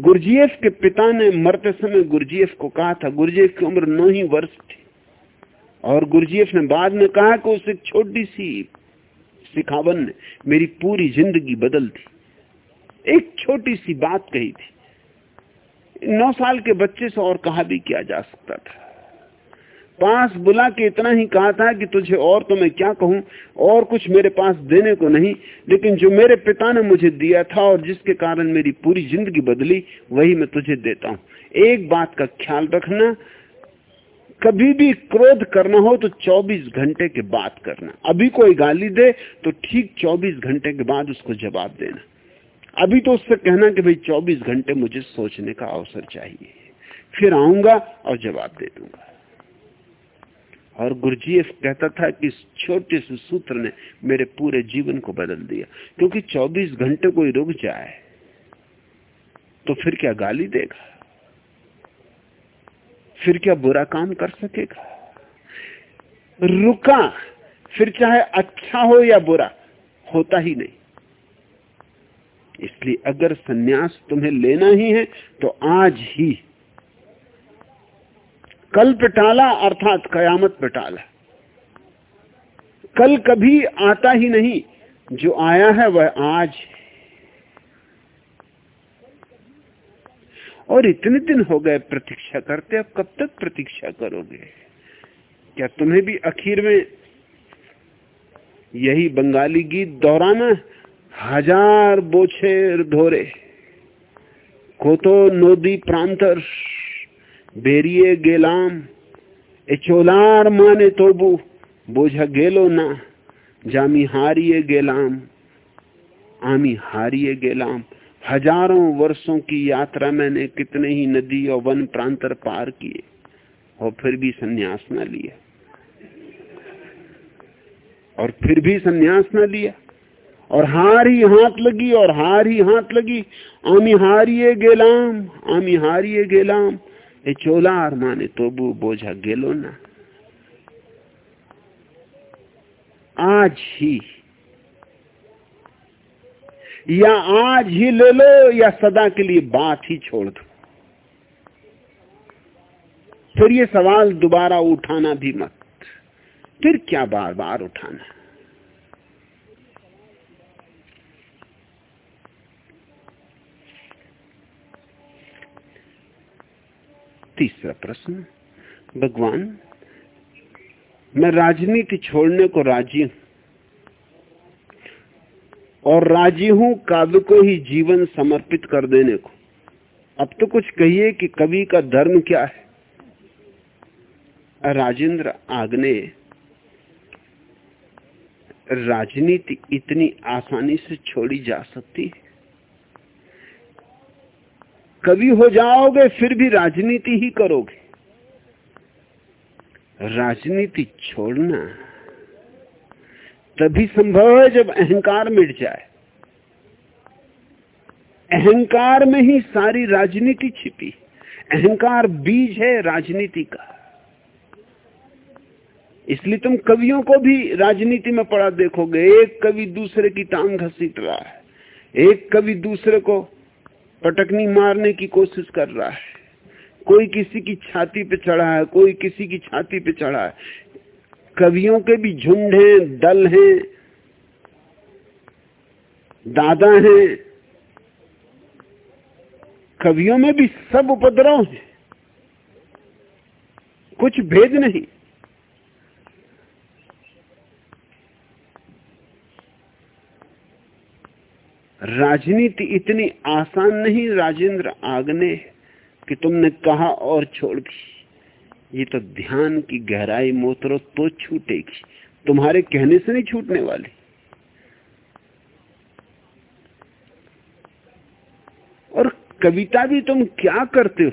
गुरजीएफ के पिता ने मरते समय गुरजीएफ को कहा था गुरजीएफ की उम्र नौ ही वर्ष थी। और गुरजीएफ ने बाद में कहा कि उस एक छोटी सी सिखावन ने मेरी पूरी ज़िंदगी बदल दी। एक छोटी सी बात कही थी। नौ साल के बच्चे से और कहा भी किया जा सकता था। पास बुला के इतना ही कहा था कि तुझे और तो मैं क्या कहूँ? और कुछ मेरे पास देने को नहीं। लेकिन जो मेरे पिता ने मुझे दिया था और जिसके कारण मेरी पूरी ज़िंदगी बदली, वही मैं तुझे देता हूँ। एक बात का ख्याल रखना, कभी भी क्रोध करना हो तो 24 घंटे के बाद करना। अभी कोई गाली दे तो ठीक 24 घंटे के बाद उसको जवाब देना। अभी तो उससे कहना कि भाई 24 घंटे मुझे सोचने का अवसर चाहिए। फिर आऊँगा और जवाब दे दूँगा। और गुरजीएफ कहता था कि इस छोटे से सूत्र ने मेरे पूरे जीवन को बदल दिया। क्योंकि 24 घंटे कोई रुक जाए तो फिर क्या गाली देगा? फिर क्या बुरा काम कर सकेगा? रुका, फिर चाहे अच्छा हो या बुरा, होता ही नहीं। इसलिए अगर सन्यास तुम्हें लेना ही है तो आज ही कल पे टाला अर्थात कयामत पे टाला। कल कभी आता ही नहीं, जो आया है वह आज और इतने दिन हो गए प्रतीक्षा करते, अब कब तक प्रतीक्षा करोगे? क्या तुम्हें भी आखिर में यही बंगाली गीत दोहराना हज़ार बोछेर धोरे, कोतो नोदी प्रांतर बेरिए गेलाम, एचोलार माने तोबू, बोझा गेलो ना, जामी हारिए गेलाम, आमी हारिए गेलाम। हज़ारों वर्षों की यात्रा मैंने कितने ही नदी और वन प्रांतर पार किए, और फिर भी सन्यास न लिया। और फिर भी सन्यास न लिया। और हार ही हाथ लगी, और हार ही हाथ लगी, आमी हारिए गेलाम, आमी हारिए गेलाम। ए चोलार माने तोबू बोझा गेलो ना आज ही या आज ही ले लो या सदा के लिए बात ही छोड़ दो फिर ये सवाल दोबारा उठाना भी मत फिर क्या बार बार उठाना तीसरा प्रश्न, भगवान, मैं राजनीति छोड़ने को राज़ी हूँ और राज़ी हूँ काव्य को ही जीवन समर्पित कर देने को। अब तो कुछ कहिए कि कवि का धर्म क्या है? राजेंद्र आग्ने, राजनीति इतनी आसानी से छोड़ी जा सकती है? कवि हो जाओगे, फिर भी राजनीति ही करोगे। राजनीति छोड़ना तभी संभव है जब अहंकार मिट जाए। अहंकार में ही सारी राजनीति छिपी। अहंकार बीज है राजनीति का। इसलिए तुम कवियों को भी राजनीति में पड़ा देखोगे। एक कवि दूसरे की टांग घसीट रहा है। एक कवि दूसरे को पटकनी मारने की कोशिश कर रहा है। कोई किसी की छाती पे चढ़ा है, कोई किसी की छाती पे चढ़ा है। कवियों के भी झुंड हैं, दल हैं, दादा हैं। कवियों में भी सब उपद्रव है। कुछ भेद नहीं। राजनीति इतनी आसान नहीं, राजेंद्र आगने कि तुमने कहा और छोड़ दी। ये तो ध्यान की गहराई मोतरो तो छूटेगी। तुम्हारे कहने से नहीं छूटने वाली। और कविता भी तुम क्या करते हो?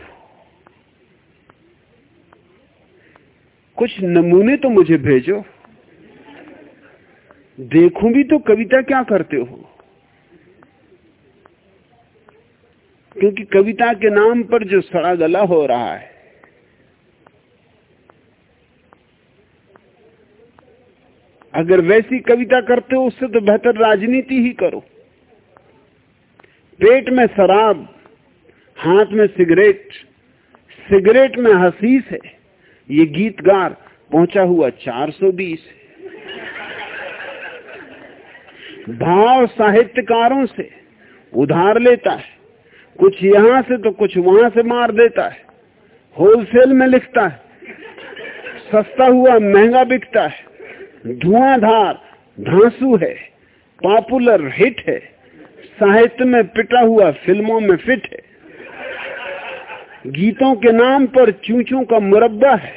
कुछ नमूने तो मुझे भेजो। देखूँ भी तो कविता क्या करते हो? क्योंकि कविता के नाम पर जो सड़ा गला हो रहा है, अगर वैसी कविता करते हो, उससे तो बेहतर राजनीति ही करो। पेट में शराब, हाथ में सिगरेट सिगरेट में हसीस है। ये गीतगार पहुँचा हुआ 420 भाव साहित्यकारों से उधार लेता है। कुछ यहाँ से तो कुछ वहाँ से मार देता है। होलसेल में लिखता है। सस्ता हुआ, महँगा बिकता है। धुआंधार, धांसू है। पॉपुलर, हिट है। साहित्य में पिटा हुआ, फ़िल्मों में फिट है। गीतों के नाम पर चूचों का मुरब्बा है।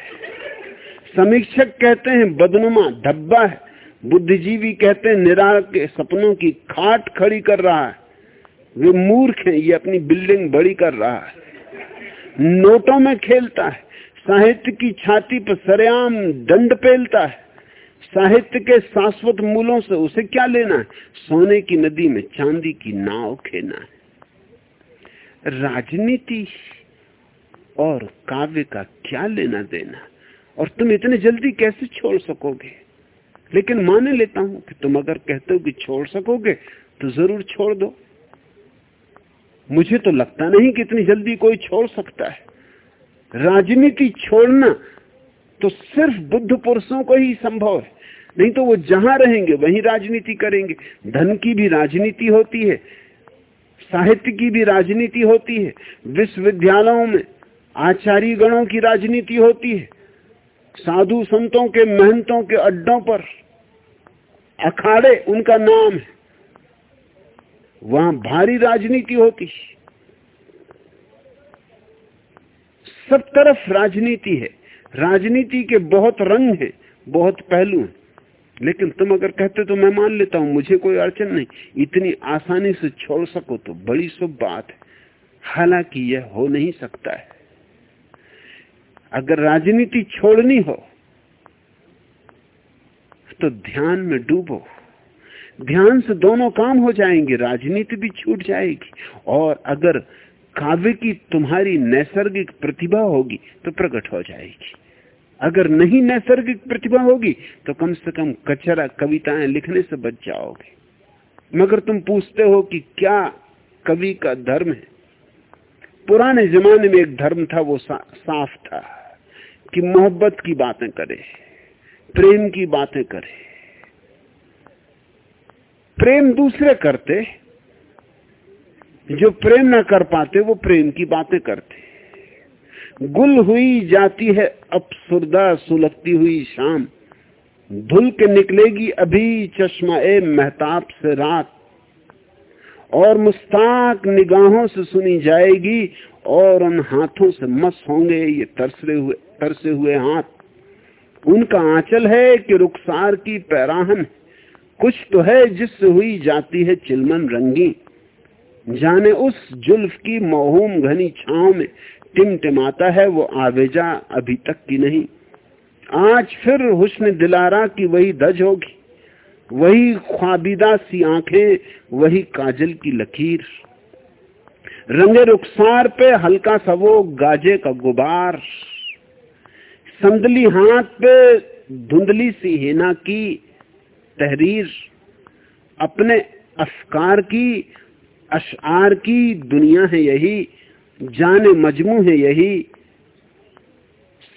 समीक्षक कहते हैं, बदनुमा धब्बा है। बुद्धिजीवी कहते हैं, निराल के सपनों की खाट खड़ी कर रहा है। वे मूर्ख हैं, ये अपनी बिल्डिंग बड़ी कर रहा है। नोटों में खेलता है, साहित्य की छाती पर सरेआम दंड पेलता है। साहित्य के शाश्वत मूलों से उसे क्या लेना है? सोने की नदी में चांदी की नाव खेना है। राजनीति और काव्य का क्या लेना देना और तुम इतने जल्दी कैसे छोड़ सकोगे? लेकिन माने लेता हूँ कि तुम अगर कहते हो कि छोड़ सकोगे तो ज़रूर छोड़ दो। मुझे तो लगता नहीं कि इतनी जल्दी कोई छोड़ सकता है। राजनीति छोड़ना तो सिर्फ़ बुद्ध पुरुषों को ही संभव है। नहीं तो वो जहाँ रहेंगे, वहीं राजनीति करेंगे। धन की भी राजनीति होती है, साहित्य की भी राजनीति होती है, विश्वविद्यालयों में आचार्य गणों की राजनीति होती है, साधु संतों के महंतों के अड्डों पर अखाड़े उनका नाम है। वहाँ भारी राजनीति होती। सब तरफ़ राजनीति है। राजनीति के बहुत रंग हैं, बहुत पहलू हैं। लेकिन तुम अगर कहते तो मैं मान लेता हूँ, मुझे कोई अड़चन नहीं। इतनी आसानी से छोड़ सको तो बड़ी शुभ बात है। हालाँकि यह हो नहीं सकता है। अगर राजनीति छोड़नी हो तो ध्यान में डूबो। ध्यान से दोनों काम हो जाएँगे राजनीति भी छूट जाएगी। और अगर काव्य की तुम्हारी नैसर्गिक प्रतिभा होगी तो प्रकट हो जाएगी। अगर नहीं नैसर्गिक प्रतिभा होगी तो कम से कम कचरा कविताएँ लिखने से बच जाओगे। मगर तुम पूछते हो कि क्या कवि का धर्म है? पुराने जमाने में एक धर्म था वो सा, साफ़ था कि मोहब्बत की बातें करे प्रेम की बातें करे। प्रेम दूसरे करते, जो प्रेम ना कर पाते, वो प्रेम की बातें करते। गुल हुई जाती है अपसुरदा सुलगती हुई शाम। धुल के निकलेगी अभी चश्मा ए महताब से रात। और मुस्ताक निगाहों से सुनी जाएगी, और उन हाथों से मस होंगे ये तरसे हुए तरसे हुए हाथ। उनका आंचल है कि रुखसार की पैराहन कुछ तो है जिससे हुई जाती है चिलमन रंगी। जाने उस जुल्फ की मोहूम घनी छाव में टिमटिमाता है, वो आवेजा अभी तक की नहीं। आज फिर हुस्न दिलारा की वही दज होगी, वही ख्वाबिदा सी आँखें, वही काजल की लकीर। रंगे रुखसार पे हल्का सा वो गाजे का गुबार। संदली हाथ पे धुंधली सी हिना की तहरीर, अपने अफकार की अशार की दुनिया है यही, जाने मजमू है यही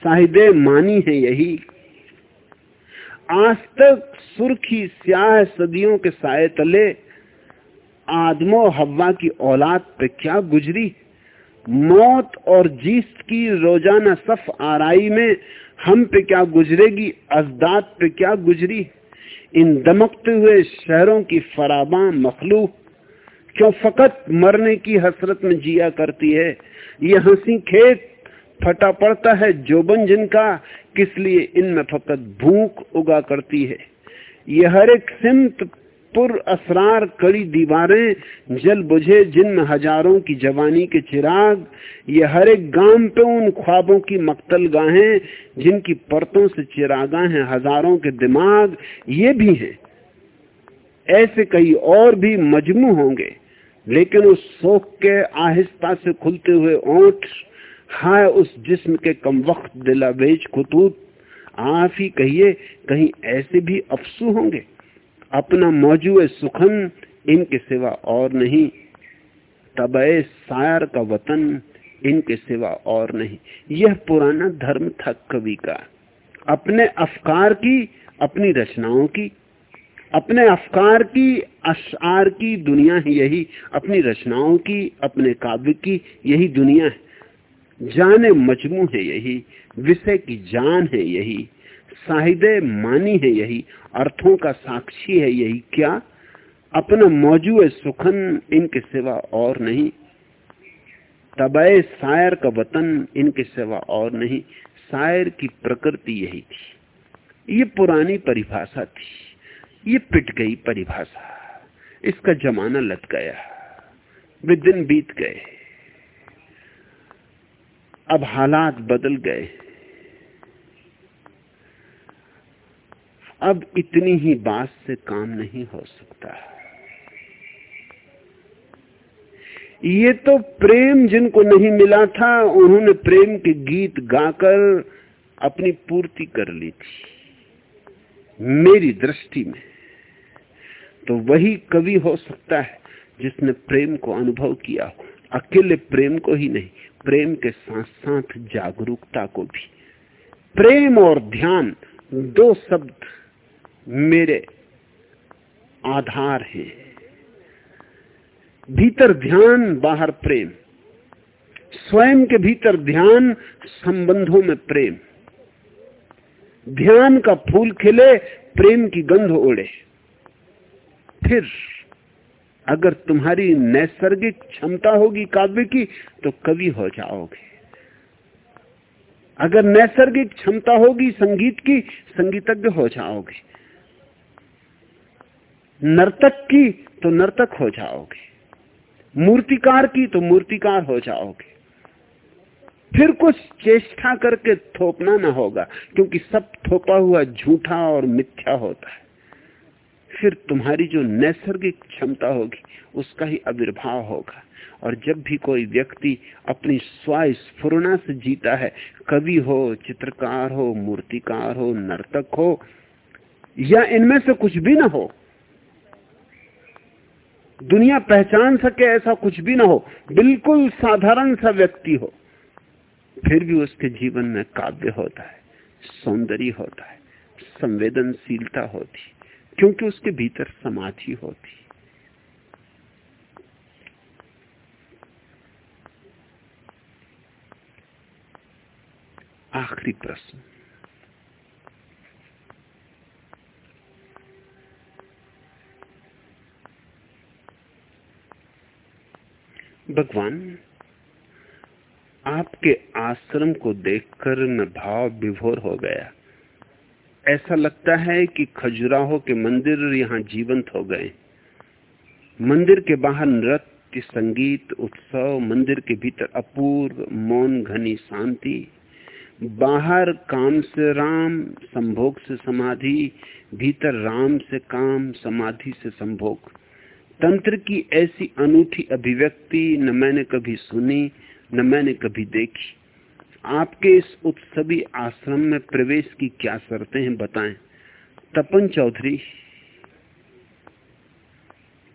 साहिदे मानी है यही। आज तक सुर्खी स्याह सदियों के साय तले आदमो हवा की औलाद पे क्या गुजरी? मौत और जीत की रोज़ाना सफ आराई में हम पे क्या गुजरेगी? अजदाद पे क्या गुजरी? इन दमकते हुए शहरों की फराबा मखलू क्यों फकत मरने की हसरत में जिया करती है? ये हँसी खेत फटा पड़ता है जोबन जिनका, किस लिए इनमें फकत भूख उगा करती है? यह हर एक सिमत पुर असरार कड़ी दीवारें, जल बुझे जिनमें हज़ारों की जवानी के चिराग। ये हर एक गाँव पे उन ख्वाबों की मक्तल गाहें, जिनकी परतों से चिरागा हैं हज़ारों के दिमाग। ये भी हैं। ऐसे कई और भी मजमू होंगे, लेकिन उस शोक के आहिस्ता से खुलते हुए ओठ, हाय उस जिस्म के कम वक्त दिलावेज खतूत आप ही कहिए, कहीं ऐसे भी अफसू होंगे? अपना मौजू सुखन इनके सिवा और नहीं। तब सायर का वतन इनके सिवा और नहीं। यह पुराना धर्म था कवि का। अपने अफकार की, अपनी रचनाओं की, अपने अफकार की, अशार की दुनिया ही यही। अपनी रचनाओं की, अपने काव्य की यही दुनिया है। जाने मजमू है यही। विषय की जान है यही। साहिदे मानी है यही, अर्थों का साक्षी है यही। क्या अपना मौजूद सुखन इनके सिवा और नहीं? तबय शायर का वतन इनके सिवा और नहीं। शायर की प्रकृति यही थी। ये पुरानी परिभाषा थी। ये पिट गई परिभाषा। इसका जमाना लग गया। वे दिन बीत गए। अब हालात बदल गए। अब इतनी ही बात से काम नहीं हो सकता। ये तो प्रेम जिनको नहीं मिला था, उन्होंने प्रेम के गीत गाकर अपनी पूर्ति कर ली थी। मेरी दृष्टि में तो वही कवि हो सकता है जिसने प्रेम को अनुभव किया हो। अकेले प्रेम को ही नहीं, प्रेम के साथ साथ जागरूकता को भी। प्रेम और ध्यान, दो शब्द मेरे आधार हैं। भीतर ध्यान, बाहर प्रेम। स्वयं के भीतर ध्यान, संबंधों में प्रेम। ध्यान का फूल खिले, प्रेम की गंध ओढ़े। फिर, अगर तुम्हारी नैसर्गिक क्षमता होगी काव्य की तो कवि हो जाओगे। अगर नैसर्गिक क्षमता होगी संगीत की, संगीतज्ञ हो जाओगे। नर्तक की तो नर्तक हो जाओगे। मूर्तिकार की तो मूर्तिकार हो जाओगे। फिर कुछ चेष्टा करके थोपना ना होगा, क्योंकि सब थोपा हुआ झूठा और मिथ्या होता है। फिर तुम्हारी जो नैसर्गिक क्षमता होगी, उसका ही आविर्भाव होगा। और जब भी कोई व्यक्ति अपनी स्वस्फुरना से जीता है, कवि हो, चित्रकार हो, मूर्तिकार हो, नर्तक हो, या इनमें से कुछ भी ना हो दुनिया पहचान सके ऐसा कुछ भी ना हो, बिल्कुल साधारण सा व्यक्ति हो, फिर भी उसके जीवन में काव्य होता है, सौंदर्य होता है, संवेदनशीलता होती, क्योंकि उसके भीतर समाधि होती। आखिरी प्रश्न। भगवान, आपके आश्रम को देखकर मैं भाव विभोर हो गया। ऐसा लगता है कि खजुराहो के मंदिर यहाँ जीवंत हो गए। मंदिर के बाहर नृत्य, संगीत, उत्सव, मंदिर के भीतर अपूर्व मौन, घनी शांति, बाहर काम से राम, संभोग से समाधि, भीतर राम से काम, समाधि से संभोग। तंत्र की ऐसी अनूठी अभिव्यक्ति न मैंने कभी सुनी, न मैंने कभी देखी। आपके इस उत्सवी आश्रम में प्रवेश की क्या शर्तें हैं बताएँ? तपन चौधरी,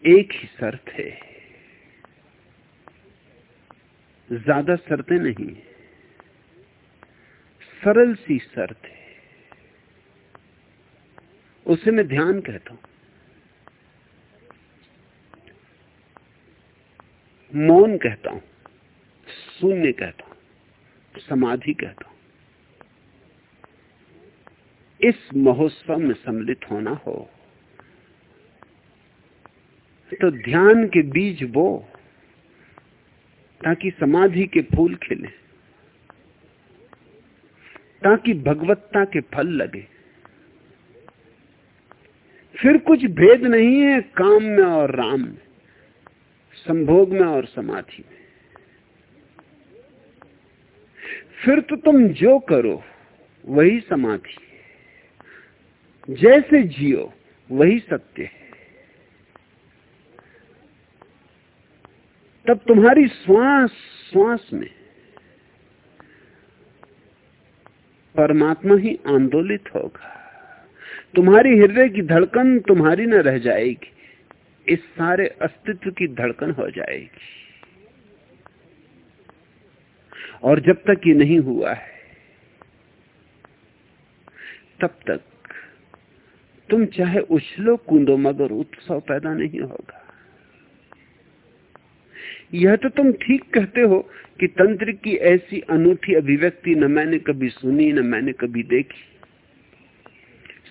एक ही शर्त है। ज़्यादा शर्तें नहीं सरल सी शर्त है। उसे मैं ध्यान कहता हूँ। मौन कहता हूँ, शून्य कहता हूँ, समाधि कहता हूँ। इस महोत्सव में सम्मिलित होना हो तो ध्यान के बीज बो, ताकि समाधि के फूल खिले, ताकि भगवत्ता के फल लगे। फिर कुछ भेद नहीं है काम में और राम में। संभोग में और समाधि में। फिर तो तुम जो करो, वही समाधि जैसे जियो, वही सत्य है। तब तुम्हारी श्वास श्वास में परमात्मा ही आंदोलित होगा। तुम्हारी हृदय की धड़कन तुम्हारी न रह जाएगी। इस सारे अस्तित्व की धड़कन हो जाएगी। और जब तक ये नहीं हुआ है, तब तक तुम चाहे उछलो कूदो, मगर उत्सव पैदा नहीं होगा। यह तो तुम ठीक कहते हो कि तंत्र की ऐसी अनूठी अभिव्यक्ति न मैंने कभी सुनी, न मैंने कभी देखी।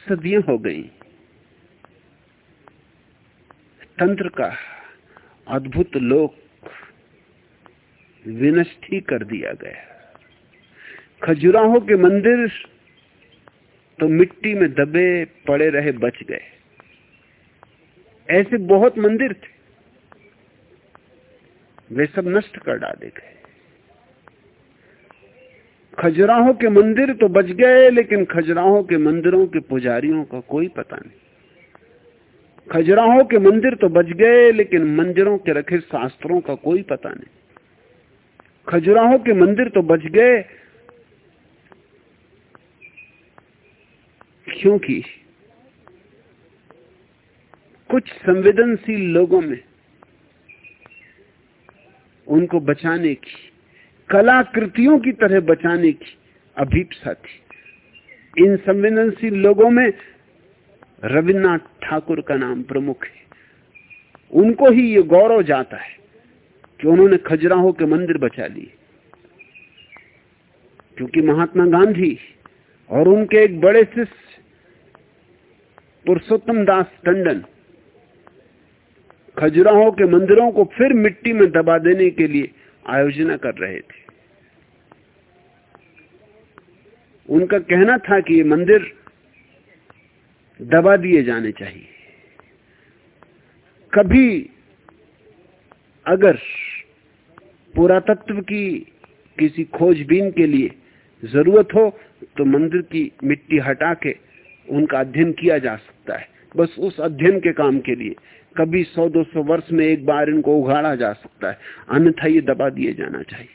सदियाँ हो गई। तंत्र का अद्भुत लोक विनष्ट ही कर दिया गया खजुराहो के मंदिर तो मिट्टी में दबे पड़े रहे, बच गए। ऐसे बहुत मंदिर थे। वे सब नष्ट कर डाले गए। खजुराहो के मंदिर तो बच गए, लेकिन खजुराहो के मंदिरों के पुजारियों का कोई पता नहीं। खजुराहो के मंदिर तो बच गए, लेकिन मंदिरों के रखे शास्त्रों का कोई पता नहीं। खजुराहो के मंदिर तो बच गए, क्योंकि कुछ संवेदनशील लोगों में उनको बचाने की, कलाकृतियों की तरह बचाने की अभीपसा थी। इन संवेदनशील लोगों में रविन्द्रनाथ ठाकुर का नाम प्रमुख है। उनको ही ये गौरव जाता है कि उन्होंने खजुराहो के मंदिर बचा लिए। क्योंकि महात्मा गांधी और उनके एक बड़े शिष्य, पुरुषोत्तम दास टंडन, खजुराहो के मंदिरों को फिर मिट्टी में दबा देने के लिए आयोजना कर रहे थे। उनका कहना था कि ये मंदिर दबा दिए जाने चाहिए। कभी अगर पुरातत्व की किसी खोजबीन के लिए ज़रूरत हो तो मंदिर की मिट्टी हटा के उनका अध्ययन किया जा सकता है। बस उस अध्ययन के काम के लिए। कभी सौ, दो सौ वर्ष में एक बार इनको उगाड़ा जा सकता है। अन्यथा ये दबा दिए जाना चाहिए।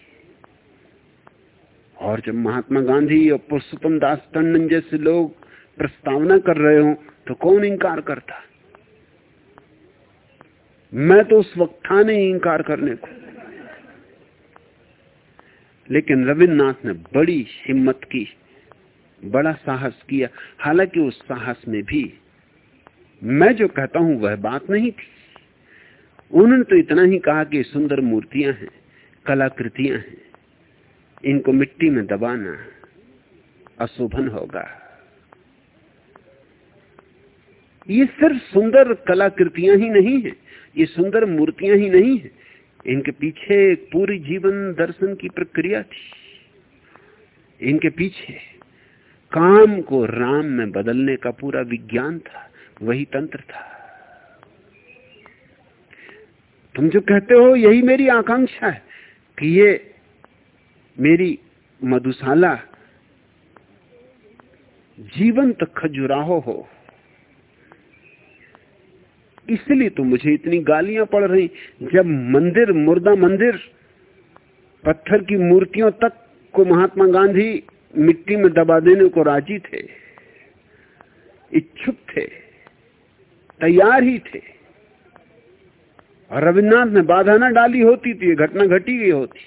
और जब महात्मा गांधी और पुरुषोत्तम दास टंडन जैसे लोग प्रस्तावना कर रहे हो तो कौन इंकार करता? मैं तो उस वक्त था नहीं इंकार करने को। लेकिन रविन्द्रनाथ ने बड़ी हिम्मत की, बड़ा साहस किया। हालाँकि उस साहस में भी मैं जो कहता हूँ, वह बात नहीं थी। उन्होंने तो इतना ही कहा कि सुंदर मूर्तियाँ हैं, कलाकृतियाँ हैं, इनको मिट्टी में दबाना अशोभन होगा। ये सिर्फ़ सुंदर कलाकृतियाँ ही नहीं है, ये सुंदर मूर्तियाँ ही नहीं है। इनके पीछे एक पूरी जीवन दर्शन की प्रक्रिया थी। इनके पीछे काम को राम में बदलने का पूरा विज्ञान था, वही तंत्र था। तुम जो कहते हो, यही मेरी आकांक्षा है कि ये मेरी मधुशाला जीवंत खजुराहो हो। इसलिए तो मुझे इतनी गालियाँ पड़ रही। जब मंदिर, मुर्दा मंदिर, पत्थर की मूर्तियों तक को महात्मा गांधी मिट्टी में दबा देने को राज़ी थे, इच्छुक थे, तैयार ही थे। और रविन्द्रनाथ ने बाधा ना डाली होती थी घटना घटी गई होती।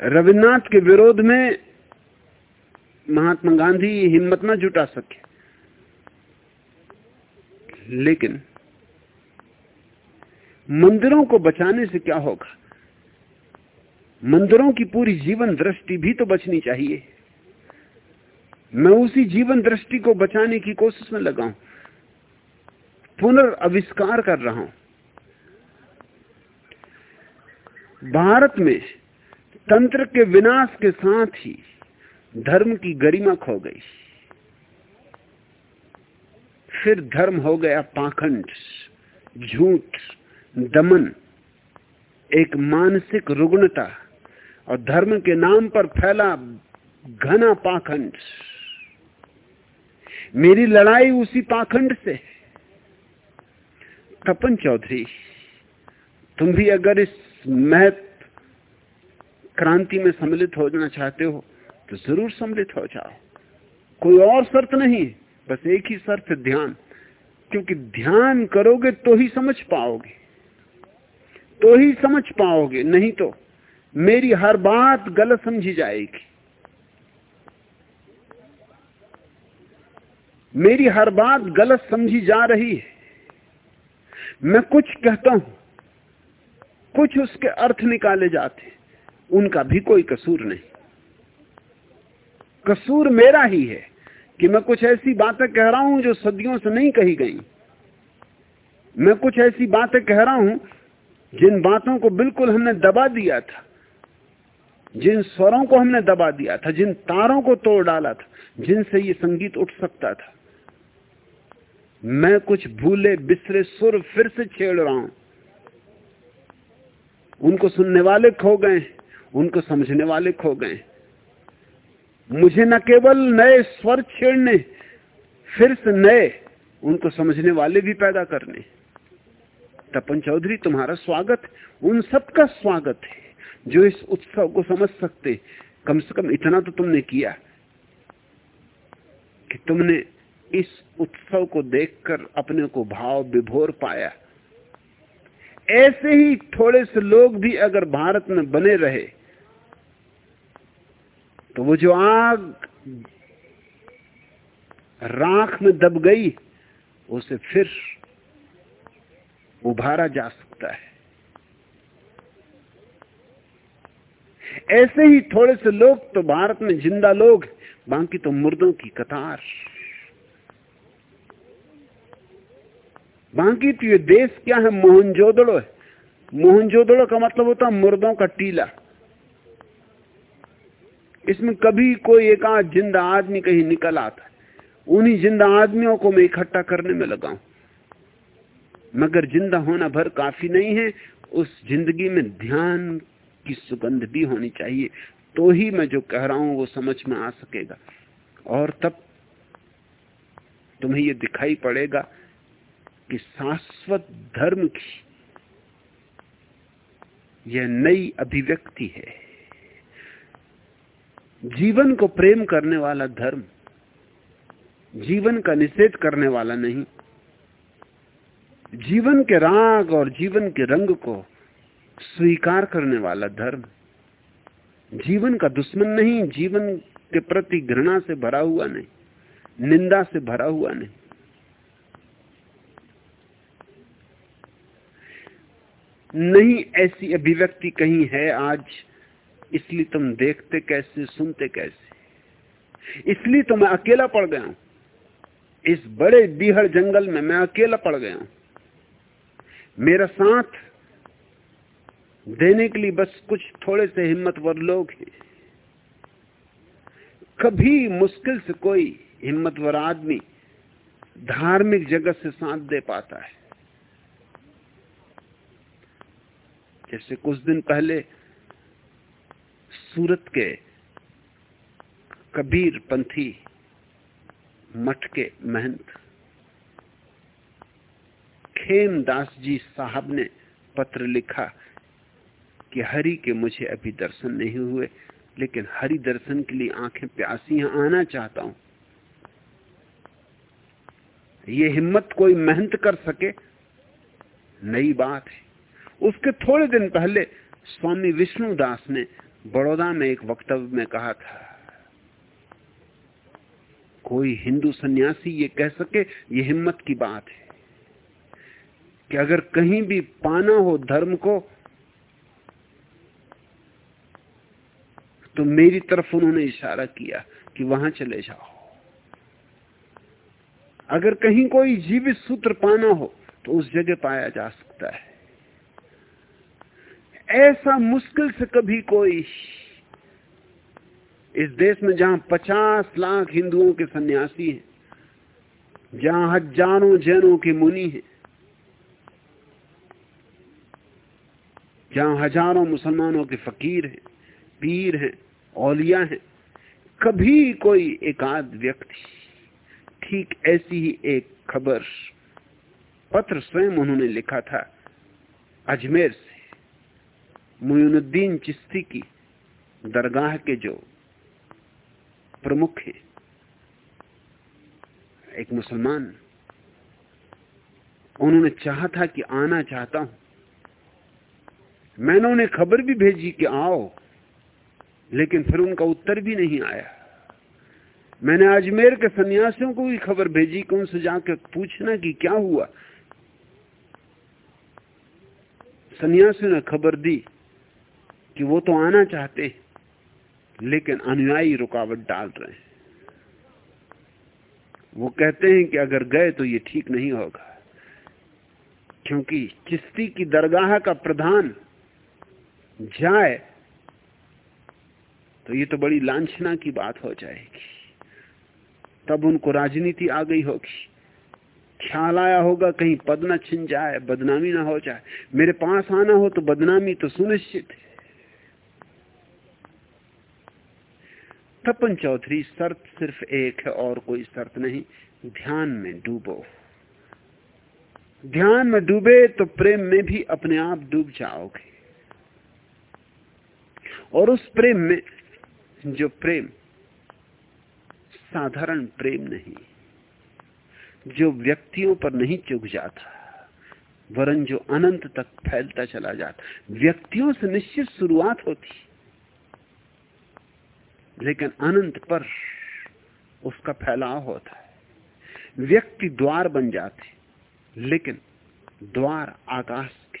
रविन्द्रनाथ के विरोध में महात्मा गांधी हिम्मत न जुटा सके। लेकिन मंदिरों को बचाने से क्या होगा? मंदिरों की पूरी जीवन दृष्टि भी तो बचनी चाहिए। मैं उसी जीवन दृष्टि को बचाने की कोशिश में लगा हूँ। पुनर्विष्कार कर रहा हूँ। भारत में तंत्र के विनाश के साथ ही धर्म की गरिमा खो गई। फिर धर्म हो गया पाखंड, झूठ, दमन, एक मानसिक रुग्णता, और धर्म के नाम पर फैला घना पाखंड। मेरी लड़ाई उसी पाखंड से तपन चौधरी, तुम भी अगर इस महत्व क्रांति में सम्मिलित होना चाहते हो तो ज़रूर सम्मिलित हो जाओ। कोई और शर्त नहीं बस एक ही शर्त, ध्यान। क्योंकि ध्यान करोगे तो ही समझ पाओगे। तो ही समझ पाओगे, नहीं तो मेरी हर बात गलत समझी जाएगी। मेरी हर बात गलत समझी जा रही है। मैं कुछ कहता हूँ, कुछ उसके अर्थ निकाले जाते उनका भी कोई कसूर नहीं। कसूर मेरा ही है। कि मैं कुछ ऐसी बातें कह रहा हूँ जो सदियों से नहीं कही गई। मैं कुछ ऐसी बातें कह रहा हूँ, जिन बातों को बिल्कुल हमने दबा दिया था, जिन स्वरों को हमने दबा दिया था, जिन तारों को तोड़ डाला था, जिनसे ये संगीत उठ सकता था। मैं कुछ भूले बिसरे सुर फिर से छेड़ रहा हूँ। उनको सुनने वाले खो गए, उनको समझने वाले खो गए। मुझे न केवल नए स्वर छेड़ने, फिर से नए, उनको समझने वाले भी पैदा करने। तपन चौधरी, तुम्हारा स्वागत, उन सबका स्वागत है, जो इस उत्सव को समझ सकते। कम से कम इतना तो तुमने किया कि तुमने इस उत्सव को देखकर अपने को भाव विभोर पाया। ऐसे ही थोड़े से लोग भी अगर भारत में बने रहे तो वो जो आग राख में दब गई, उसे फिर उभारा जा सकता है। ऐसे ही थोड़े से लोग तो भारत में ज़िंदा लोग, बाकी तो मुर्दों की कतार। बाकी तो ये देश क्या है, मोहनजोदड़ो है। मोहनजोदड़ो का मतलब होता है मुर्दों का टीला। इसमें कभी कोई एक आध ज़िंदा आदमी कहीं निकल आता है। उन्हीं ज़िंदा आदमियों को मैं इकट्ठा करने में लगा हूँ। मगर ज़िंदा होना भर काफ़ी नहीं है। उस ज़िंदगी में ध्यान की सुगंध भी होनी चाहिए। तो ही मैं जो कह रहा हूँ वो समझ में आ सकेगा। और तब तुम्हें ये दिखाई पड़ेगा कि शाश्वत धर्म की यह नई अभिव्यक्ति है। जीवन को प्रेम करने वाला धर्म, जीवन का निषेध करने वाला नहीं। जीवन के राग और जीवन के रंग को स्वीकार करने वाला धर्म, जीवन का दुश्मन नहीं, जीवन के प्रति घृणा से भरा हुआ नहीं, निंदा से भरा हुआ नहीं। नहीं ऐसी अभिव्यक्ति कहीं है आज इसलिए तुम देखते कैसे, सुनते कैसे? इसलिए तो मैं अकेला पड़ गया हूँ। इस बड़े बीहड़ जंगल में मैं अकेला पड़ गया हूँ। मेरा साथ देने के लिए बस कुछ थोड़े से हिम्मतवर लोग हैं। कभी मुश्किल से कोई हिम्मतवर आदमी धार्मिक जगत से साथ दे पाता है। जैसे कुछ दिन पहले सूरत के कबीर पंथी मठ के महंत खेमदास जी साहब ने पत्र लिखा कि हरि के मुझे अभी दर्शन नहीं हुए, लेकिन हरि दर्शन के लिए आँखें प्यासी हैं, आना चाहता हूँ। ये हिम्मत कोई मेहनत कर सके? नई बात है। उसके थोड़े दिन पहले स्वामी विष्णुदास ने बड़ौदा में एक वक्तव्य में कहा था, कोई हिंदू सन्यासी ये कह सके, ये हिम्मत की बात है कि अगर कहीं भी पाना हो धर्म को तो मेरी तरफ़ उन्होंने इशारा किया कि वहाँ चले जाओ। अगर कहीं कोई जीवित सूत्र पाना हो तो उस जगह पाया जा सकता है। ऐसा मुश्किल से कभी कोई इस देश में जहाँ पचास लाख हिंदुओं के सन्यासी हैं, जहाँ हज़ारों जैनों के मुनि हैं, जहाँ हज़ारों मुसलमानों के फकीर हैं, पीर हैं, औलिया हैं, कभी कोई एकाध व्यक्ति ठीक ऐसी ही एक खबर पत्र स्वयं उन्होंने लिखा था, अजमेर से। मुइनुद्दीन चिश्ती की दरगाह के जो प्रमुख हैं, एक मुसलमान, उन्होंने चाहा था कि आना चाहता हूँ। मैंने उन्हें खबर भी भेजी कि आओ, लेकिन फिर उनका उत्तर भी नहीं आया। मैंने अजमेर के सन्यासियों को भी खबर भेजी कि उनसे जाकर पूछना कि क्या हुआ। सन्यासियों ने खबर दी कि वो तो आना चाहते हैं, लेकिन अनुयायी रुकावट डाल रहे हैं। वो कहते हैं कि अगर गए तो ये ठीक नहीं होगा, क्योंकि चिश्ती की दरगाह का प्रधान जाए तो ये तो बड़ी लांछना की बात हो जाएगी। तब उनको राजनीति आ गई होगी। ख्याल आया होगा कहीं पद न छिन जाए, बदनामी ना हो जाए। मेरे पास आना हो तो बदनामी तो सुनिश्चित है। तपन चौधरी शर्त सिर्फ़ एक है और कोई शर्त नहीं, ध्यान में डूबो। ध्यान में डूबे तो प्रेम में भी अपने आप डूब जाओगे। और उस प्रेम में जो प्रेम, साधारण प्रेम नहीं, जो व्यक्तियों पर नहीं चुग जाता, वरन जो अनंत तक फैलता चला जाता, व्यक्तियों से निश्चित शुरुआत होती। लेकिन अनंत पर उसका फैलाव होता है। व्यक्ति द्वार बन जाते लेकिन द्वार आकाश के।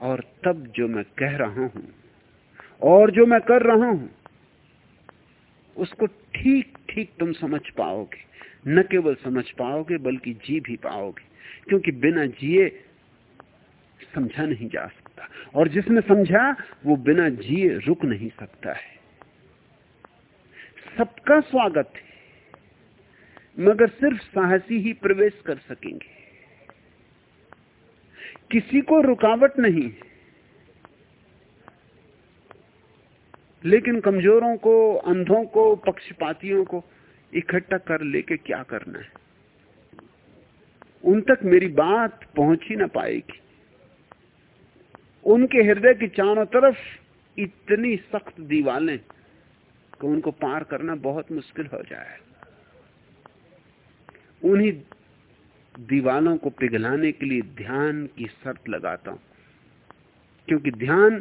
और तब जो मैं कह रहा हूँ और जो मैं कर रहा हूँ, उसको ठीक ठीक तुम समझ पाओगे। न केवल समझ पाओगे, बल्कि जी भी पाओगे। क्योंकि बिना जिए समझा नहीं जा सकता। और जिसने समझा, वो बिना जिए रुक नहीं सकता है। सबका स्वागत है, मगर सिर्फ़ साहसी ही प्रवेश कर सकेंगे। किसी को रुकावट नहीं लेकिन कमजोरों को, अंधों को, पक्षपातियों को इकट्ठा कर लेके क्या करना है? उन तक मेरी बात पहुँच ही ना पाएगी। उनके हृदय की चारों तरफ़ इतनी सख्त दीवालें कि उनको पार करना बहुत मुश्किल हो जाए। उन्हीं दीवालों को पिघलाने के लिए ध्यान की शर्त लगाता हूँ, क्योंकि ध्यान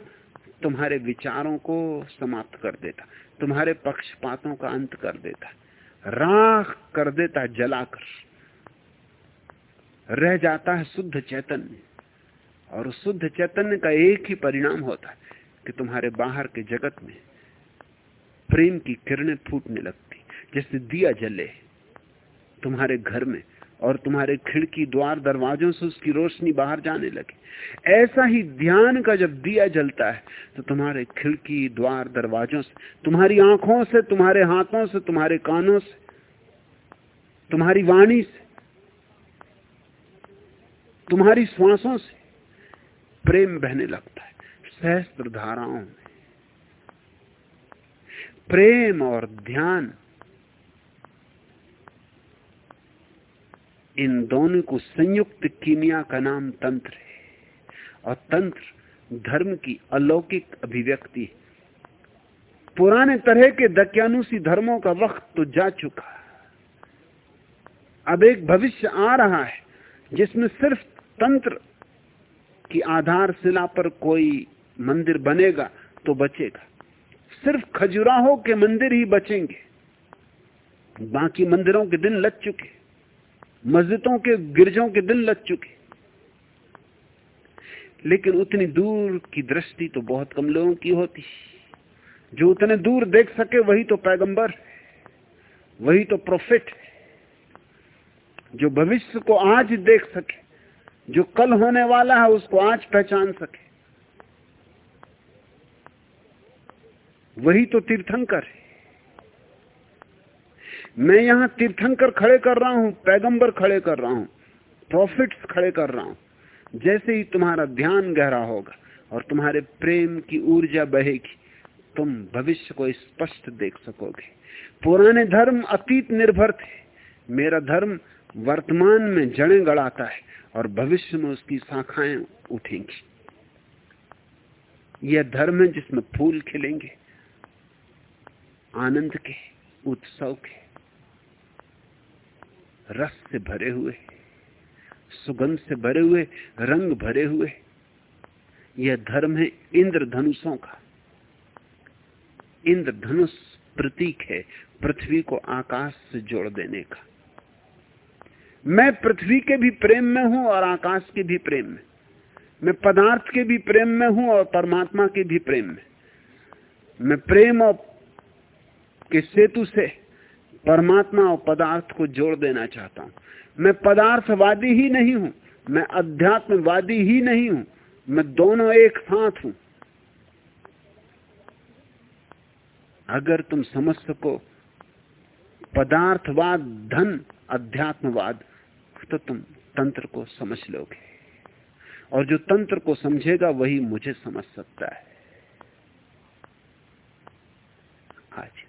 तुम्हारे विचारों को समाप्त कर देता, तुम्हारे पक्षपातों का अंत कर देता, राख कर देता जलाकर। रह जाता है शुद्ध चैतन्य। और शुद्ध चैतन्य का एक ही परिणाम होता है कि तुम्हारे बाहर के जगत में प्रेम की किरणें फूटने लगती, जैसे दिया जले। तुम्हारे घर में और तुम्हारे खिड़की द्वार दरवाजों से उसकी रोशनी बाहर जाने लगे। ऐसा ही ध्यान का जब दिया जलता है तो तुम्हारे खिड़की द्वार दरवाजों से, तुम्हारी आँखों से, तुम्हारे हाथों से, तुम्हारे कानों से, तुम्हारी वाणी से, तुम्हारी श्वासों से प्रेम बहने लगता है। सहस्त्र धाराओं में। प्रेम और ध्यान, इन दोनों को संयुक्त कीमिया का नाम तंत्र है। और तंत्र धर्म की अलौकिक अभिव्यक्ति पुराने तरह के दक्यानुषी धर्मों का वक्त तो जा चुका अब एक भविष्य आ रहा है, जिसमें सिर्फ़ तंत्र की आधारशिला पर कोई मंदिर बनेगा तो बचेगा। सिर्फ़ खजुराहो के मंदिर ही बचेंगे। बाकी मंदिरों के दिन लग चुके। मस्जिदों के गिरजों के दिन लग चुके। लेकिन उतनी दूर की दृष्टि तो बहुत कम लोगों की होती। जो उतने दूर देख सके, वही तो पैगंबर वही तो प्रोफिट जो भविष्य को आज देख सके। जो कल होने वाला है उसको आज पहचान सके। वही तो तीर्थंकर है। मैं यहाँ तीर्थंकर खड़े कर रहा हूँ, पैगंबर खड़े कर रहा हूँ प्रॉफिट्स खड़े कर रहा हूँ। जैसे ही तुम्हारा ध्यान गहरा होगा और तुम्हारे प्रेम की ऊर्जा बहेगी, तुम भविष्य को स्पष्ट देख सकोगे। पुराने धर्म अतीत निर्भर थे। मेरा धर्म वर्तमान में जड़ें गड़ाता है और भविष्य में उसकी शाखाएँ उठेंगी। यह धर्म है जिसमें फूल खिलेंगे, आनंद के, उत्सव के, रस से भरे हुए, सुगंध से भरे हुए, रंग भरे हुए। यह धर्म है इंद्रधनुषों का। इंद्रधनुष प्रतीक है पृथ्वी को आकाश से जोड़ देने का। मैं पृथ्वी के भी प्रेम में हूँ और आकाश के भी प्रेम में। मैं पदार्थ के भी प्रेम में हूँ और परमात्मा के भी प्रेम में। मैं प्रेम और के सेतु से परमात्मा और पदार्थ को जोड़ देना चाहता हूँ। मैं पदार्थवादी ही नहीं हूँ, मैं अध्यात्मवादी ही नहीं हूँ, मैं दोनों एक साथ हूँ। अगर तुम समझ सको, पदार्थवाद धन, अध्यात्मवाद। तो तुम तंत्र को समझ लोगे। और जो तंत्र को समझेगा, वही मुझे समझ सकता है। आज